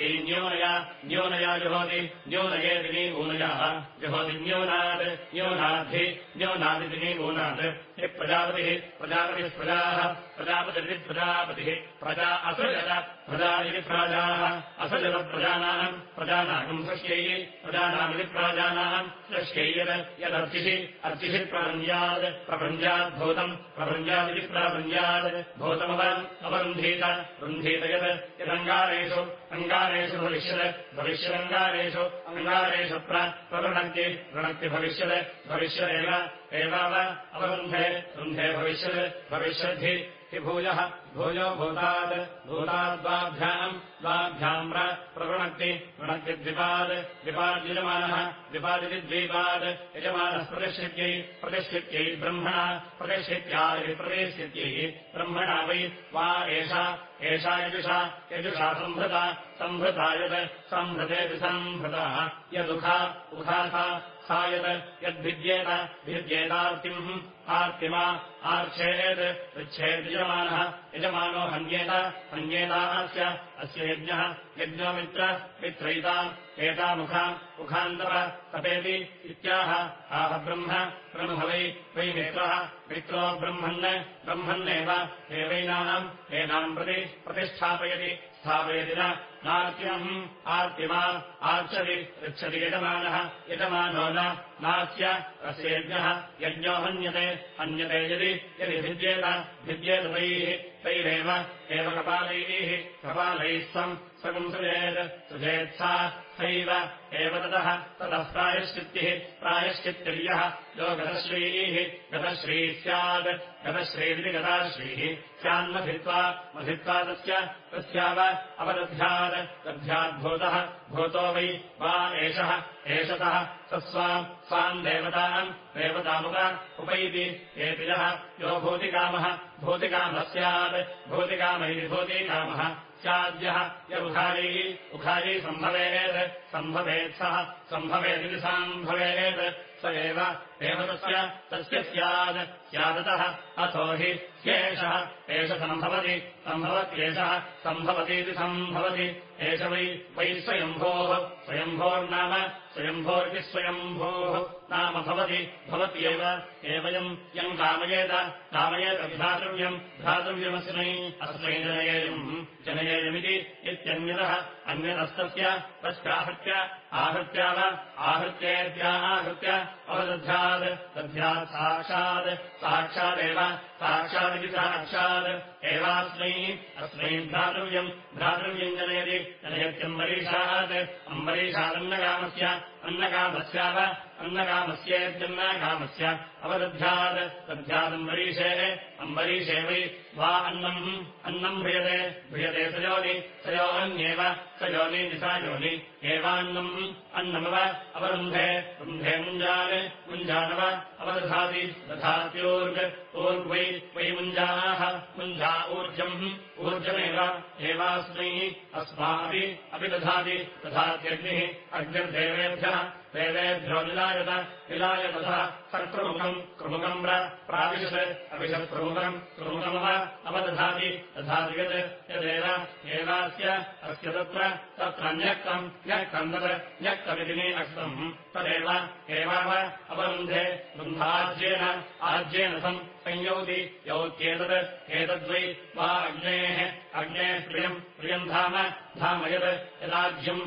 यै न्यूनया न्यूनया जुहोति न्यूनयेदिनी ऊनयाः जुहोति न्यूनात् न्यूनाद्धि न्यूनादिदिनी ऊनात् प्रजापतिः प्रजापतिः प्रजाः प्रजापतिरिति प्रजापतिः प्रजा असृजत। प्रजादिति प्राजाः। असृजतप्रजानाम् प्रजानागम् सृष्ट्यै। प्रजानामिति प्राजानाम्। सृष्ट्यै यद् यदर्चिषि। अर्चिषि प्रपञ्जात् प्रपञ्जाद्भूतम् प्रपञ्जादिति प्रापञ्जात् भूतमवरम् अवरुन्धीत। रुन्धीत यत् यदङ्गारेषु। अङ्गारेषु भविष्यत्। भविष्यदङ्गारेषु। अङ्गारेषु प्रवृणक्ति वृणक्ति भविष्यत्। भविष्यदेव। एवाव। अवरुन्धे। रुन्धे भविष्यत्। भविष्यद्धि हि भूयः भूयो भूतात् भूताद्वाभ्याम् द्वाभ्याम् प्रवृणक्ति वृणक्तिद्विपाद् द्विपाद्यजमानः द्विपादिति द्वीपाद् यजमानः प्रतिष्ठित्यै प्रतिष्ठित्यै ब्रह्मणा प्रतिष्ठित्यादि प्रतिष्ठित्यै ब्रह्मणा वै एषा एषा यजुषा यजुषा सम्भृता सम्भृता यत् सम्भृतेति सम्भृता यदुखा उखा सा सा यत् यद्भिद्येत भिद्येतार्तिम् आर्तिमा आर्च्छेत् पृच्छेद्यजमानः यजमानो हन्येत हन्येतास्य अस्य यज्ञः यज्ञो मित्र मित्रैताम् एतामुखाम् मुखान्तव तपेति इत्याह। आह ब्रह्म ब्रह्म वै वै मित्रः मित्रो ब्रह्मन् ब्रह्मन्नेव एवैनाम् एनाम् प्रति प्रतिष्ठापयति स्थापयति न नार्त्यम् आर्तिमा आर्चति पृच्छति यजमानः यजमानो न नास्य अस्य यज्ञः यज्ञो हन्यते हन्यते यदि यदि भिद्येत भिद्येत तैः तैरेव एव कपालैः कपालैः सम् सकम् सृजेत् सृजेत्सा सैव एव ततः ततः प्रायश्चित्तिः प्रायश्चित्तिर्यः यो गतश्रीः गतश्रीः स्यात् गतश्रीरिति गताश्रीः स्यान्मथित्वा मथित्वा तस्य तस्याव अवदध्यात् दध्याद्भूतः भूतो वै वा एषः एषतः स स्वाम् देवताम् देवतामुप उपैति एतिजः यो भूतिकामः भूतिकामः स्यात् भूतिकाम भूतिकामः स्याद्यः य उखायैः उखायै सम्भवेत् सम्भवेत् सः सम्भवेदिति सम्भवेत् स एव एव तस्य तस्य स्यात् स्यादतः अथो हि ह्येषः एष सम्भवति सम्भवत्येषः सम्भवतीति सम्भवति एष वै वै स्वयम्भोः स्वयम्भोर्नाम स्वयम्भोरिति स्वयम्भोः नाम भवति भवत्येव एवयम् यम् कामयेत कामयेत भ्रातृव्यम् भ्रातृव्यमस्मै अस्मै जनयेयम् जनयेयमिति इत्यन्यतः अन्यतस्तस्य तस्याहृत्य आहृत्याव आहृत्येत्याहृत्य अवदध्यात् दध्यात् साक्षात् साक्षादेव साक्षादिति साक्षात् एवास्मै अस्मै भ्रातृव्यम् भ्रातृव्यम् जनयति जनयत्यम्बरीषात् अम्बरीषादन्नकामस्य अन्नकामस्याव अन्नकामस्येत्यन्नकामस्य अवदध्यात् दध्यादम्बरीषे अम्बरीषे वै अन्नम् अन्नम् ह्रियते ह्रियते सयोनि सयोन्येव स योनि निसा योनि एवान्नम् अन्नमव अवरुन्धे रुन्धे मुञ्जान् मुञ्जानव अवदधाति दधात्यूर्ग् ऊर्ग्वै वै मुञ्जाः मुञ्जा ऊर्जम् ऊर्जमेव एवास्मै अस्माभि अपि दधाति दधात्यग्निः अग्निर्देवेभ्यः देवेभ्यो निलायत निलायतः सर्कृमुखम् कृमुकम् प्राविशत् अविशत् प्रमुखम् कृमुकमव अवदधाति दधाति यदेव एवास्य अस्य तत्र तत्र न्यक्तम् न्यक्तम् तत् न्यक्तमिति अक्तम् तदेव एवाव अवरुन्धे वृन्धाज्येन आज्येन सम् संयौति यौत्येतत् एतद्वै वा अग्नेः अग्नेः प्रियम् प्रियम् धाम यत् यदाज्यम्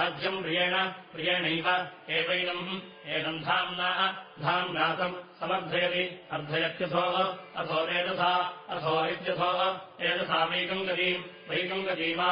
आज्यम् प्रियेण प्रियेणैव एवैनम् एनम् धाम्ना धाम्नासम् समर्थयति अर्धयत्यथो अथो वेदसा अथो इत्यथो एतसा वैकम् गतीम् वैकम् गतीमा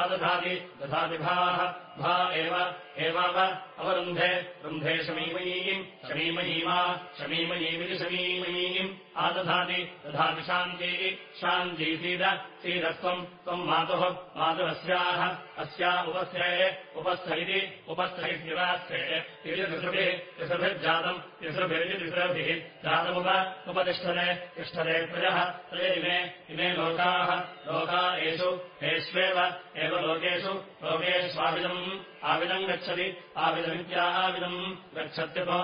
आदधाति दधाति भाः भा एव एवाव अवरुन्धे रुन्धे शमीमयीम् शमीमयीमा शमीमयीमिति शमीमयीम्। आदधाति दधाति शान्तिः शान्ती सीद सीदत्वम् त्वम् मातुः मातुरस्याः अस्या उपस्थये उपस्थ इति उपस्थ इत्यवास्थे इति तिसृभिः तिसृभिर्जातम् तिसृभिरिति तिसृभिः जातमुप उपतिष्ठते तिष्ठते त्रयः त्रय इमे इमे लोकाः। लोका एषु एष्वेव एव लोकेषु लोकेष्वाविदम् आविदम् गच्छति आविदमित्याविदम् गच्छत्यथो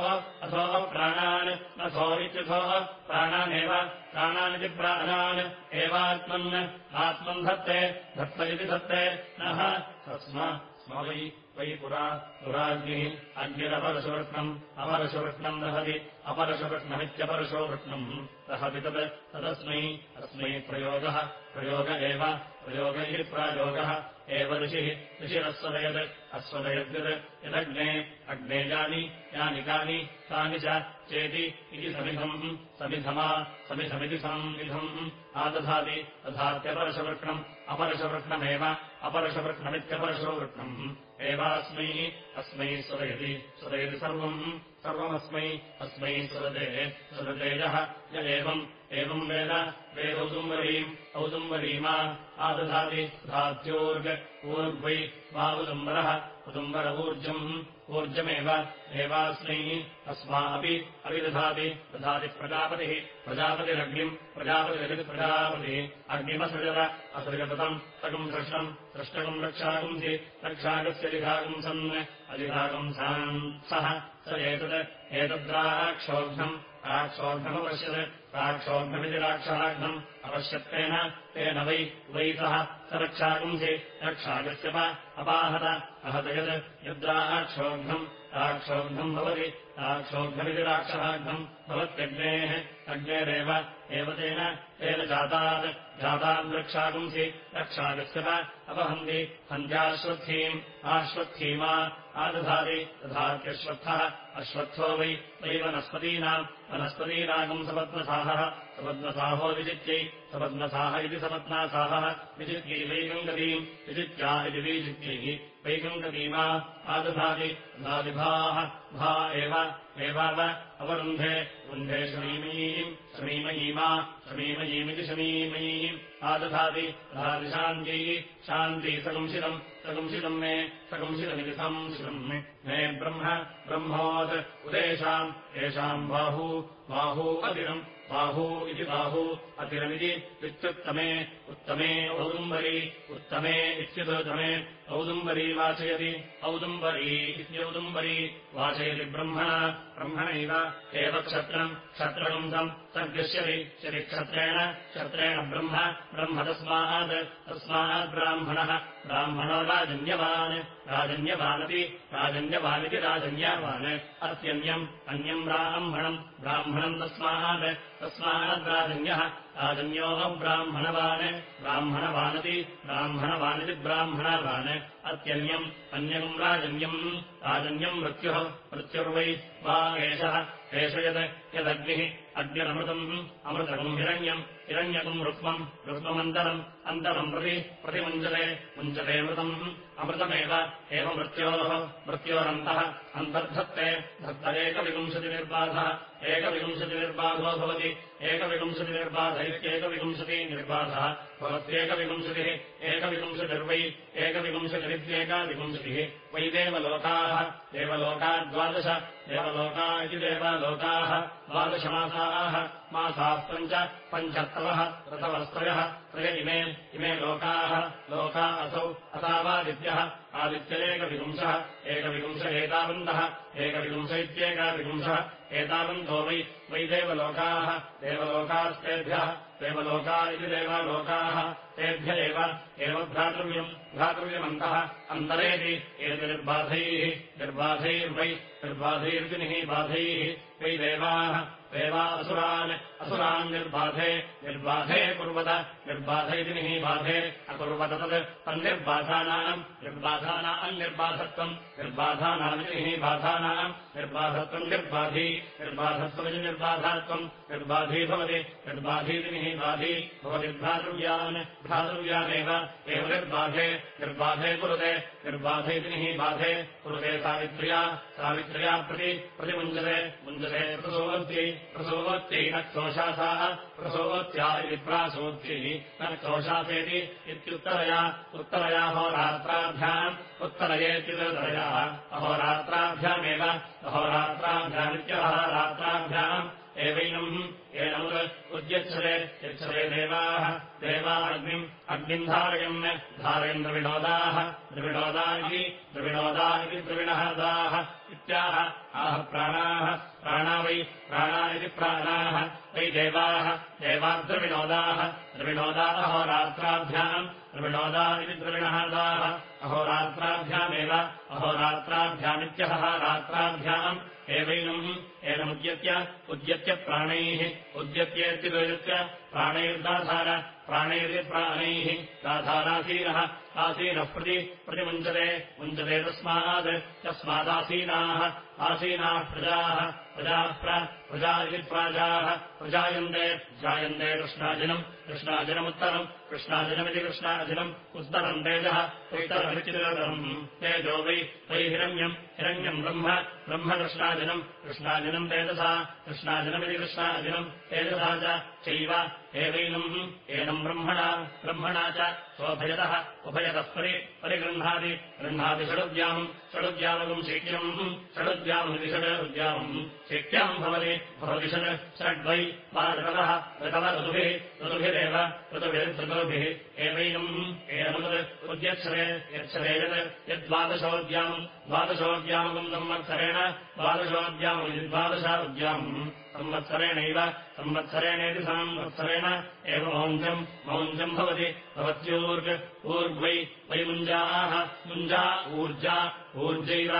अथो प्राणान् अथो इत्यथो प्राणानेव प्राणानिति प्राणान् एवात्मन् आत्मम् धत्ते धत्त इति धत्ते नः तस्म स्म वै वै पुरा पुराग्निः अग्निरपरशुवृत्नम् अपरशुवृत्नम् दहति। अपरशुवृत्नमित्यपरशोवृत्नम् दहति तत् तदस्मै अस्मै प्रयोगः। प्रयोग एव प्रयोग इति प्रायोगः। एव ऋषिः ऋषिरस्वदयत् अस्वदयद्यत्। यदग्ने अग्ने यानि यानि कानि तानि च चेति इति समिधम्। समिधमा समिधमिति संविधम्। आदधाति तथात्यपरशवृत्नम् अपरशवृत्नमेव अपरशवृत्नमित्यपरशो वृत्नम् एवास्मै अस्मै स्वदयति स्वदयति सर्वम् सर्वमस्मै अस्मै स्वदते स्वदतेजः य एवम् एवम् वेद वेदौदुम्बरीम् औदुम्बरीमा आदधाति धात्योर्ग ऊर्ग्वै वा उदुम्बरः उदुम्बर ऊर्जम् ऊर्जमेव एवास्मै अस्मा अपि अविदधाति दधाति प्रजापतिः प्रजापतिरग्निम् प्रजापतिरपि प्रजापतिः। अग्निमसृजत असृजतम् तकम् सृष्टम् सृष्टकम् रक्षाकुंसि रक्षाकस्य लिघाकम् सन् सान् सः स एतत् एतद्राक्षोघ्नम् राक्षोघ्नमपश्यत् राक्षोघ्नमिति राक्षाघ्नम् अपश्यत्तेन तेन वै वै सः स रक्षाकुंसि रक्षाकस्य अपाहत। अहत यत् यद्राक्षोघ्नम् राक्षोघ्नम् भवति राक्षोघ्नमिति राक्षसाघ्नम् भवत्यग्नेः अग्नेरेव एव तेन तेन जातात्। जातान् रक्षाकुंसि रक्षाकस्य अपहन्ति। हन्त्याश्वत्थीम् आश्वत्थीमा आदधाति। तथात्यश्वत्थः अश्वत्थो वै वै वनस्पतीनाम्। वनस्पतीनागम् सपत्नसाहः सपत्नसाहो विजित्यै सपत्नसाह इति सपत्नासाहः। विजित्यै वैगङ्गतीम् विजित्या इति वीजित्यैः वैगङ्गतीमा आदधाति। तथादिभाः भा एव एवाव अवरुन्धे वृन्धे शमीमयीम् शमीमयीमा शमीमयीमिति शमीमयीम् आदधाति तथादिशान्त्यै शान्ति सकंसितम् सकंसितम् मे सकंसितमिति संशितम् मे। ब्रह्म ब्रह्मोत् उदेशाम् येषाम् बाहू बाहू अतिरम् बाहू इति बाहू अतिरमिति इत्युत्तमे उत्तमे औदुम्बरी उत्तमे इत्युत्तमे औदुम्बरी वाचयति औदुम्बरी इत्यौदुम्बरी वाचयति ब्रह्मण ब्रह्मणैव एव क्षत्रम् क्षत्रगुन्दम् तद्गृश्यति शरि क्षत्रेण ब्रह्म ब्रह्म तस्मात् तस्मात् ब्राह्मणः राजन्यवान् राजन्यवानपि राजन्यवानिति राजन्यवान् अत्यन्यम् अन्यम् ब्राह्मणम् ब्राह्मणम् तस्मात् तस्माद्राजन्यः राजन्योः ब्राह्मणवान् ब्राह्मणवानति ब्राह्मणवानिति ब्राह्मणवान्। अत्यन्यम् अन्यम् राजन्यम्। राजन्यम् मृत्युः मृत्युर्वै वा एषः एष यत् यदग्निः अग्निरमृतम् अमृतकम् हिरण्यम् हिरण्यकम् रुक्मम् रुक्ममन्तरम् अन्तरम् प्रति प्रतिमुञ्चते मुञ्चते मृतम्। अमृतमेव एव मृत्योः मृत्योरन्तः अन्तर्धत्ते धत्त एकविंशतिनिर्बाधः भवति एकविंशतिनिर्बाध इत्येकविंशतिनिर्बाधः भवत्येकविंशतिः एकविंशतिर्वै एकविंशतिरित्येकाविंशतिः वै देवलोकाः देवलोकाद्वादश देवलोका इति देवलोकाः द्वादशमासाः मासाः पञ्च पञ्चर्तवः ऋतवस्त्रयः त्रय इमे इमे लोकाः। लोका असौ, असावादित्यः। आदित्यरेकविपुंशः एकविपुंश एतावन्तः। एकविपुंश इत्येकाविपुंशः एतावन्तो वै वै देवलोकाः। देवलोकास्तेभ्यः, देवलोका इति देवलोकाः। तेभ्य एव एव भ्रातृव्यम्, भ्रातृव्यमन्तः। अन्तरेति एति निर्बाधैः निर्बाधैर्वै, निर्बाधैर्विनिः बाधैः। देवा असुरान् निर्बाधे निर्बाधे कुर्वत, निर्बाध इति निः बाधे, अकुर्वत तत् तन्निर्बाधानाम्, निर्बाधानाम् निर्बाधत्वम् निर्बाधानामिति निः बाधानाम्, निर्बाधत्वम् निर्बाधी निर्बाधत्वमिति निर्बाधात्वम्, निर्बाधी भवति निर्बाधीति निः बाधी, भवति भ्रातृव्यान्, भ्रातृव्यानेव, एव निर्बाधे निर्बाधे कुरुते, निर्बाध इति निः बाधे, कुरुते सावित्र्या सावित्र्या क्रोशासाः प्रसोवत्या इति प्रासोत्यै। न क्रोशासेति इत्युत्तरया, उत्तरया होरात्राभ्याम् उत्तरयेत्युत्तरया अहोरात्राभ्यामेव अहोरात्राभ्यामित्यहोरात्राभ्याम् एवैनम् एनमुत् उद्यच्छते, यच्छते देवाः देवा अग्निम् अग्निम् धारयन् धारयन् द्रविणोदाः द्रविणोदा इति द्रविणोदा इति प्राणा इति प्राणाः। देवाः देवाद्रविणोदाः द्रविणोदा अहोरात्राभ्याम् द्रविणोदा इति द्रविणहादाः अहोरात्राभ्यामेव अहोरात्राभ्यामित्यहः रात्राभ्याम् एवैनम् एनमुद्यत्य उद्यत्य प्राणैः उद्यत्येत्युपयुज्य प्राणैर्दाधार प्राणैर्यप्राणैः दाधारासीनः आसीनः प्रति प्रतिमुञ्चते मुञ्चते तस्मात् तस्मादासीनाः आसीनाः प्रजाः प्रजाः प्रजा प्रजायन्ते जायन्ते कृष्णाजनम्। कृष्णाजनमुत्तरम्। कृष्णाजनमिति कृष्णाजनम्। उत्तरम् तेजः उत्तरमिचिरम् तेजो वै वै हिरण्यम्। हिरण्यम् ब्रह्म ब्रह्म कृष्णाजनम् कृष्णाजनम् तेजसा कृष्णाजनमिति कृष्णाजनम् तेजसा चैव एवैनम् एनम् ब्रह्मणा ब्रह्मणा च स्वोभयतः उभयतः परि परिगृह्णाति गृह्णाति षडुद्यामम् षडुद्यामकम् शैक्यम् षडुद्याममिति षडुद्यामम् शैक्यम् भवति भवति षड् षड्वै वा ऋतवः ऋतव ऋतुभिः ऋतुभिरेव ऋतुभिर्ऋतुभिः एवैनम् एनमुद् उद्यच्छरे यच्छरे यत् यद्वादशोद्यामम् द्वादशोद्यामकम् संवत्सरेण द्वादशोद्यामम् द्वादश उद्यामम् संवत्सरेणैव संवत्सरेणेति संवत्सरेण एव मौञ्जम् मौञ्जम् भवति भवत्यूर्ग् ऊर्ग्वै वै मुञ्जाः ऊर्जा ऊर्जैव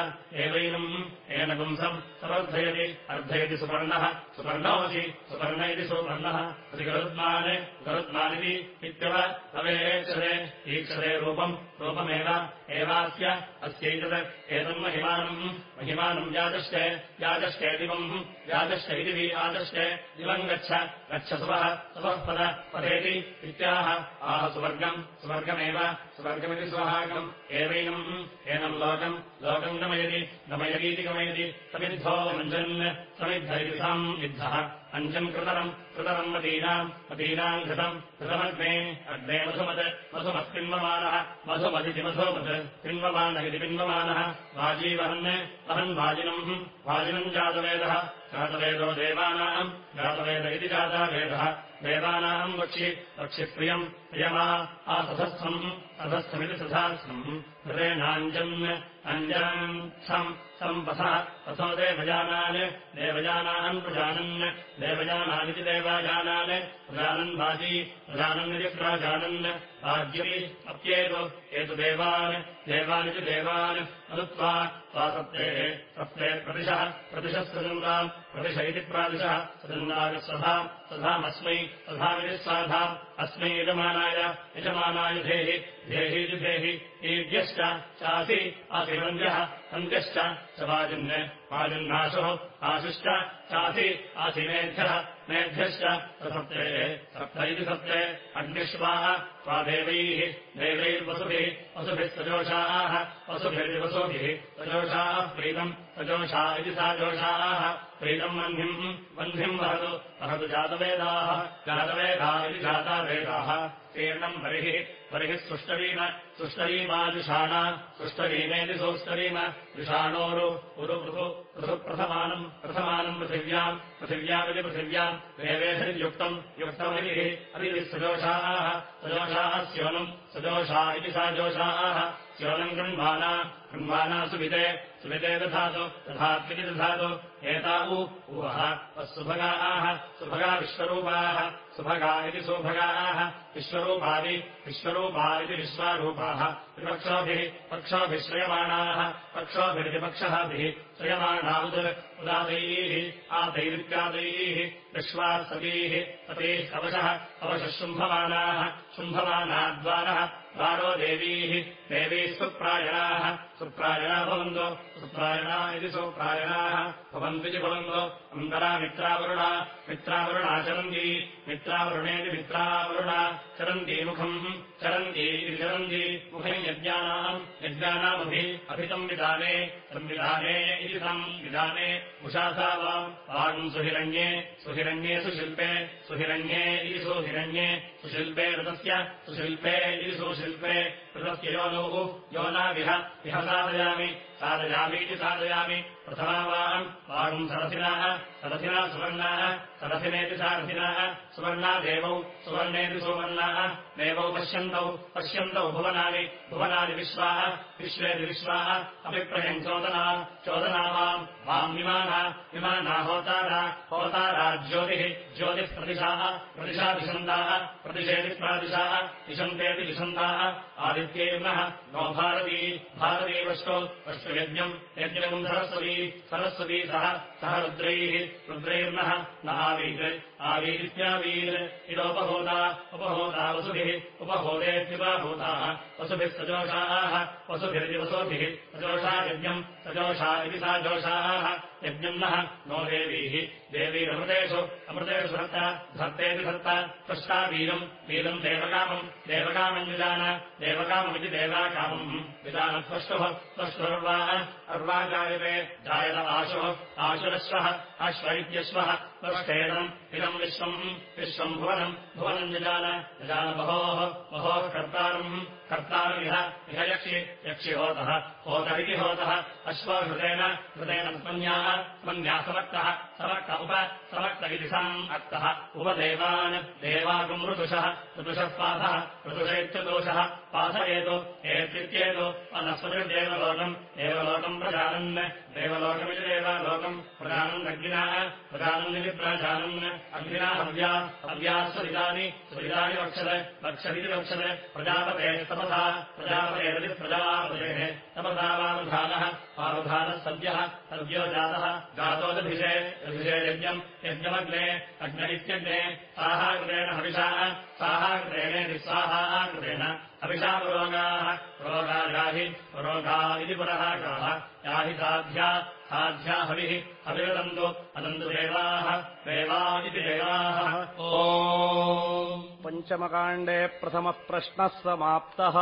एवैनम् येन पुंसम् समर्थयति अर्थयति सुपर्णः सुपर्णोऽसि सुपर्ण इति सुपर्णः अति गरुत्मान् गरुत्मानिति इत्यव अवेक्षरे ईक्षरे रूपम् रूपमेव एवास्य अस्यैतत् एतम् महिमानम् महिमानम् यादश्चे यादश्चे दिवम् यादश्च इति वि आदश्चे दिवम् गच्छ गच्छ सुवः सुवः पद पदेति इत्याह आह सुवर्गम् सुवर्गमेव सुवर्गमिति स्वहागम् एवैनम् एनम् लोकम् लोकम् गमयति गमयतीति गमयति समिद्धो मञ्जन् समिद्ध इति साम् विद्धः। अञ्जम् कृतरम् कृतरम् मदीनाम् मदीनाम् घृतम् घृतमग्ने अग्ने मधुमत् मधुमत्पिन्वमानः मधुमदिति मधुमत् पिन्वमान इति पिन्वमानः। वाजीवहन् वहन् वाजिनम् वाजिनम् जातवेदः जातवेदो देवानाम् जातवेद इति जातावेदः देवानाम् वक्षि वक्षिप्रियम् प्रियमा आसधस्थम् अधस्थमिति सधास्थम् हृदेनाञ्जन् अञ्जनम् सम् सम्पथः तथो देवजानान् देवजानान् प्रजानन् देवजानानिति देवाजानान्, प्रजानन् वाजी प्रजानन्निति प्राजानन् वाज्यपि अप्येतु, एतु देवान् देवानिति देवान्, अनुत्वा सा सप्तेः, सप्ते प्रतिशः प्रतिशः सदन्ताम् प्रतिश इति प्रादिशः सदन्दागस्वधाम् सधामस्मै अस्मै यजमानाय यजमानाय धेहि धेहि ईड्यश्च चासि सन्ध्यश्च च वाजिन् वाजिन्नाशुः आशुश्च चासि आसिमेध्यः मेध्यश्च सप्ते सप्त इति सप्ते अग्निष्वाः स्वादेवैः देवैर्वसुभिः वसुभिः सजोषाः वसुभिर्वसुभिः सजोषाः प्रीतम् सजोषा इति सा जोषाः प्रीतम् वह्निम् वह्निम् वहतु वहतु जातवेदाः जातवेदा इति जातावेदाः तीर्णम् बर्हिः बर्हिः सृष्टरीम सृष्टरीमाजुषाणा सृष्टरीमेति सोष्टरीम जुषाणोरु उरुपृथु पृथुप्रथमानम् प्रथमानम् पृथिव्याम् पृथिव्यामिति पृथिव्याम् देवेभिर्युक्तम् युक्तमरिः अरिभिः सजोषाः सजोषाः स्योनम् सजोषा इति सा जोषाः स्योनम् गृह्वाना गृह्वाना सुविते सुविते दधातु तथात्विति दधातु, एता ऊहः सुभगाः, सुभगा विश्वरूपाः सुभगा इति सुभगाः विश्वरूपादि विश्वरूपा इति विश्वारूपाः विपक्षोभिः पक्षोभिः श्रयमाणाः पक्षोभिरिति पक्षःभिः श्रयमाणा उद् उदादैः आदैरित्यादैः विश्वासतीः सतीः कवशः कवशः शुम्भमानाः शुम्भमानाद्वारः द्वारो देवीः देवीः सुप्रायणाः। भवन्तो सुप्रायणा इति सुप्रायणाः। भवन्तो अन्तरा मित्रावरुणा मित्रावरुणा चरन्ती मित्रावरुणेति मित्रावरुणा चरन्ती मुखम् चरन्ती इति चरन्ती मुखम् यज्ञानाम् यज्ञानामभि अभितम् विधाने संविधाने इति तम् विधाने उषासा वाम् वागम् सुहिरण्ये सुहिरण्ये सुशिल्पे सुहिरण्ये इति सुहिरण्ये सुशिल्पे ऋतस्य सुशिल्पे इति सुशिल्पे ऋतस्य योनोः योनाविह विह साधयामि साधयामीति साधयामि। प्रथमा वाहम् वागम् सरथिनाः सरथिना सुवर्णाः सरथिनेति सारथिनः, सुवर्णा देवौ सुवर्णेति सुवर्णाः, देवौ पश्यन्तौ पश्यन्तौ भुवनानि भुवनानि विश्वाः, विश्वेति विश्वाः, अभिप्रयम् चोदना चोदना माम् माम् विमाना विमाना होतारा होतारा ज्योतिः ज्योतिः प्रदिशा दिशन्ताः प्रतिशेति प्रादिशाः दिशन्तेति दिशन्ताः आदित्येर्नः नो भारती भारती वष्टो, वष्टुयज्ञम्, यज्ञम् सरस्वती सरस्वती सह सह आवीर् आवीरित्यावीर् इदोपहोता उपहोता वसुभिः उपहोदेत्युपभूताः वसुभिः सजोषाः वसुभिरिति वसुभिः सजोषा यज्ञम् सजोषा इति सा जोषाः यज्ञम् नः देवीः। देवीरमृतेषु अमृतेषु धर्ता धर्तेति धर्ता त्वष्टा वीरम् वीरम् देवकामम् विधान देवकाममिति देवाकामम्। विधानत्वष्टुः त्वष्टुर्वाः अर्वा जायते जायत आशुः आशुरश्वः इत्यश्वः त्वष्टेदम् इदम् विश्वम् विश्वम् भुवनम् भुवनम् यजान यजान बहोः बहोः कर्तारम् कर्तारमिह इह यक्षि यक्षि होतः होत इति होतः अश्वहृतेन हृतेन स्मन्याः स्मन्याः समक्तः समक्त उप समक्त इति सम् अक्तः उपदेवान्। देवाकुम् ऋतुषः। ऋतुषः पाथः ऋतुष इत्यदोषः पाथयेतु एत्येतु अनस्वतिर्देवलोकम् देवलोकम् प्रजानन्। देवलोकमिति देवालोकम् प्रजानन् अग्निनाः प्रजानन्निति प्रजानन् अग्निना हव्या। हव्या स्वरितानि स्वरितानि वक्षत् वक्षदिति वक्षत् प्रजापते तपसा। प्रजापतेरति प्रजापतेः तपसा वावधानः वावधानः सद्यः सद्यो जातः। जातो दधिषे दधिषे यज्ञम् यज्ञमग्ने अग्न इत्यग्ने साहाकृतेन हविषाः साहाकृतेन स्वाहाकृतेन हविषा पुरोगाः। पुरोगा याहि पुरोगा इति पुरः काः याहि साध्या साध्या हविः। हविरदन्तु अदन्तु देवाः। देवा इति देवाः। ओ पञ्चमकाण्डे प्रथमः प्रश्नः समाप्तः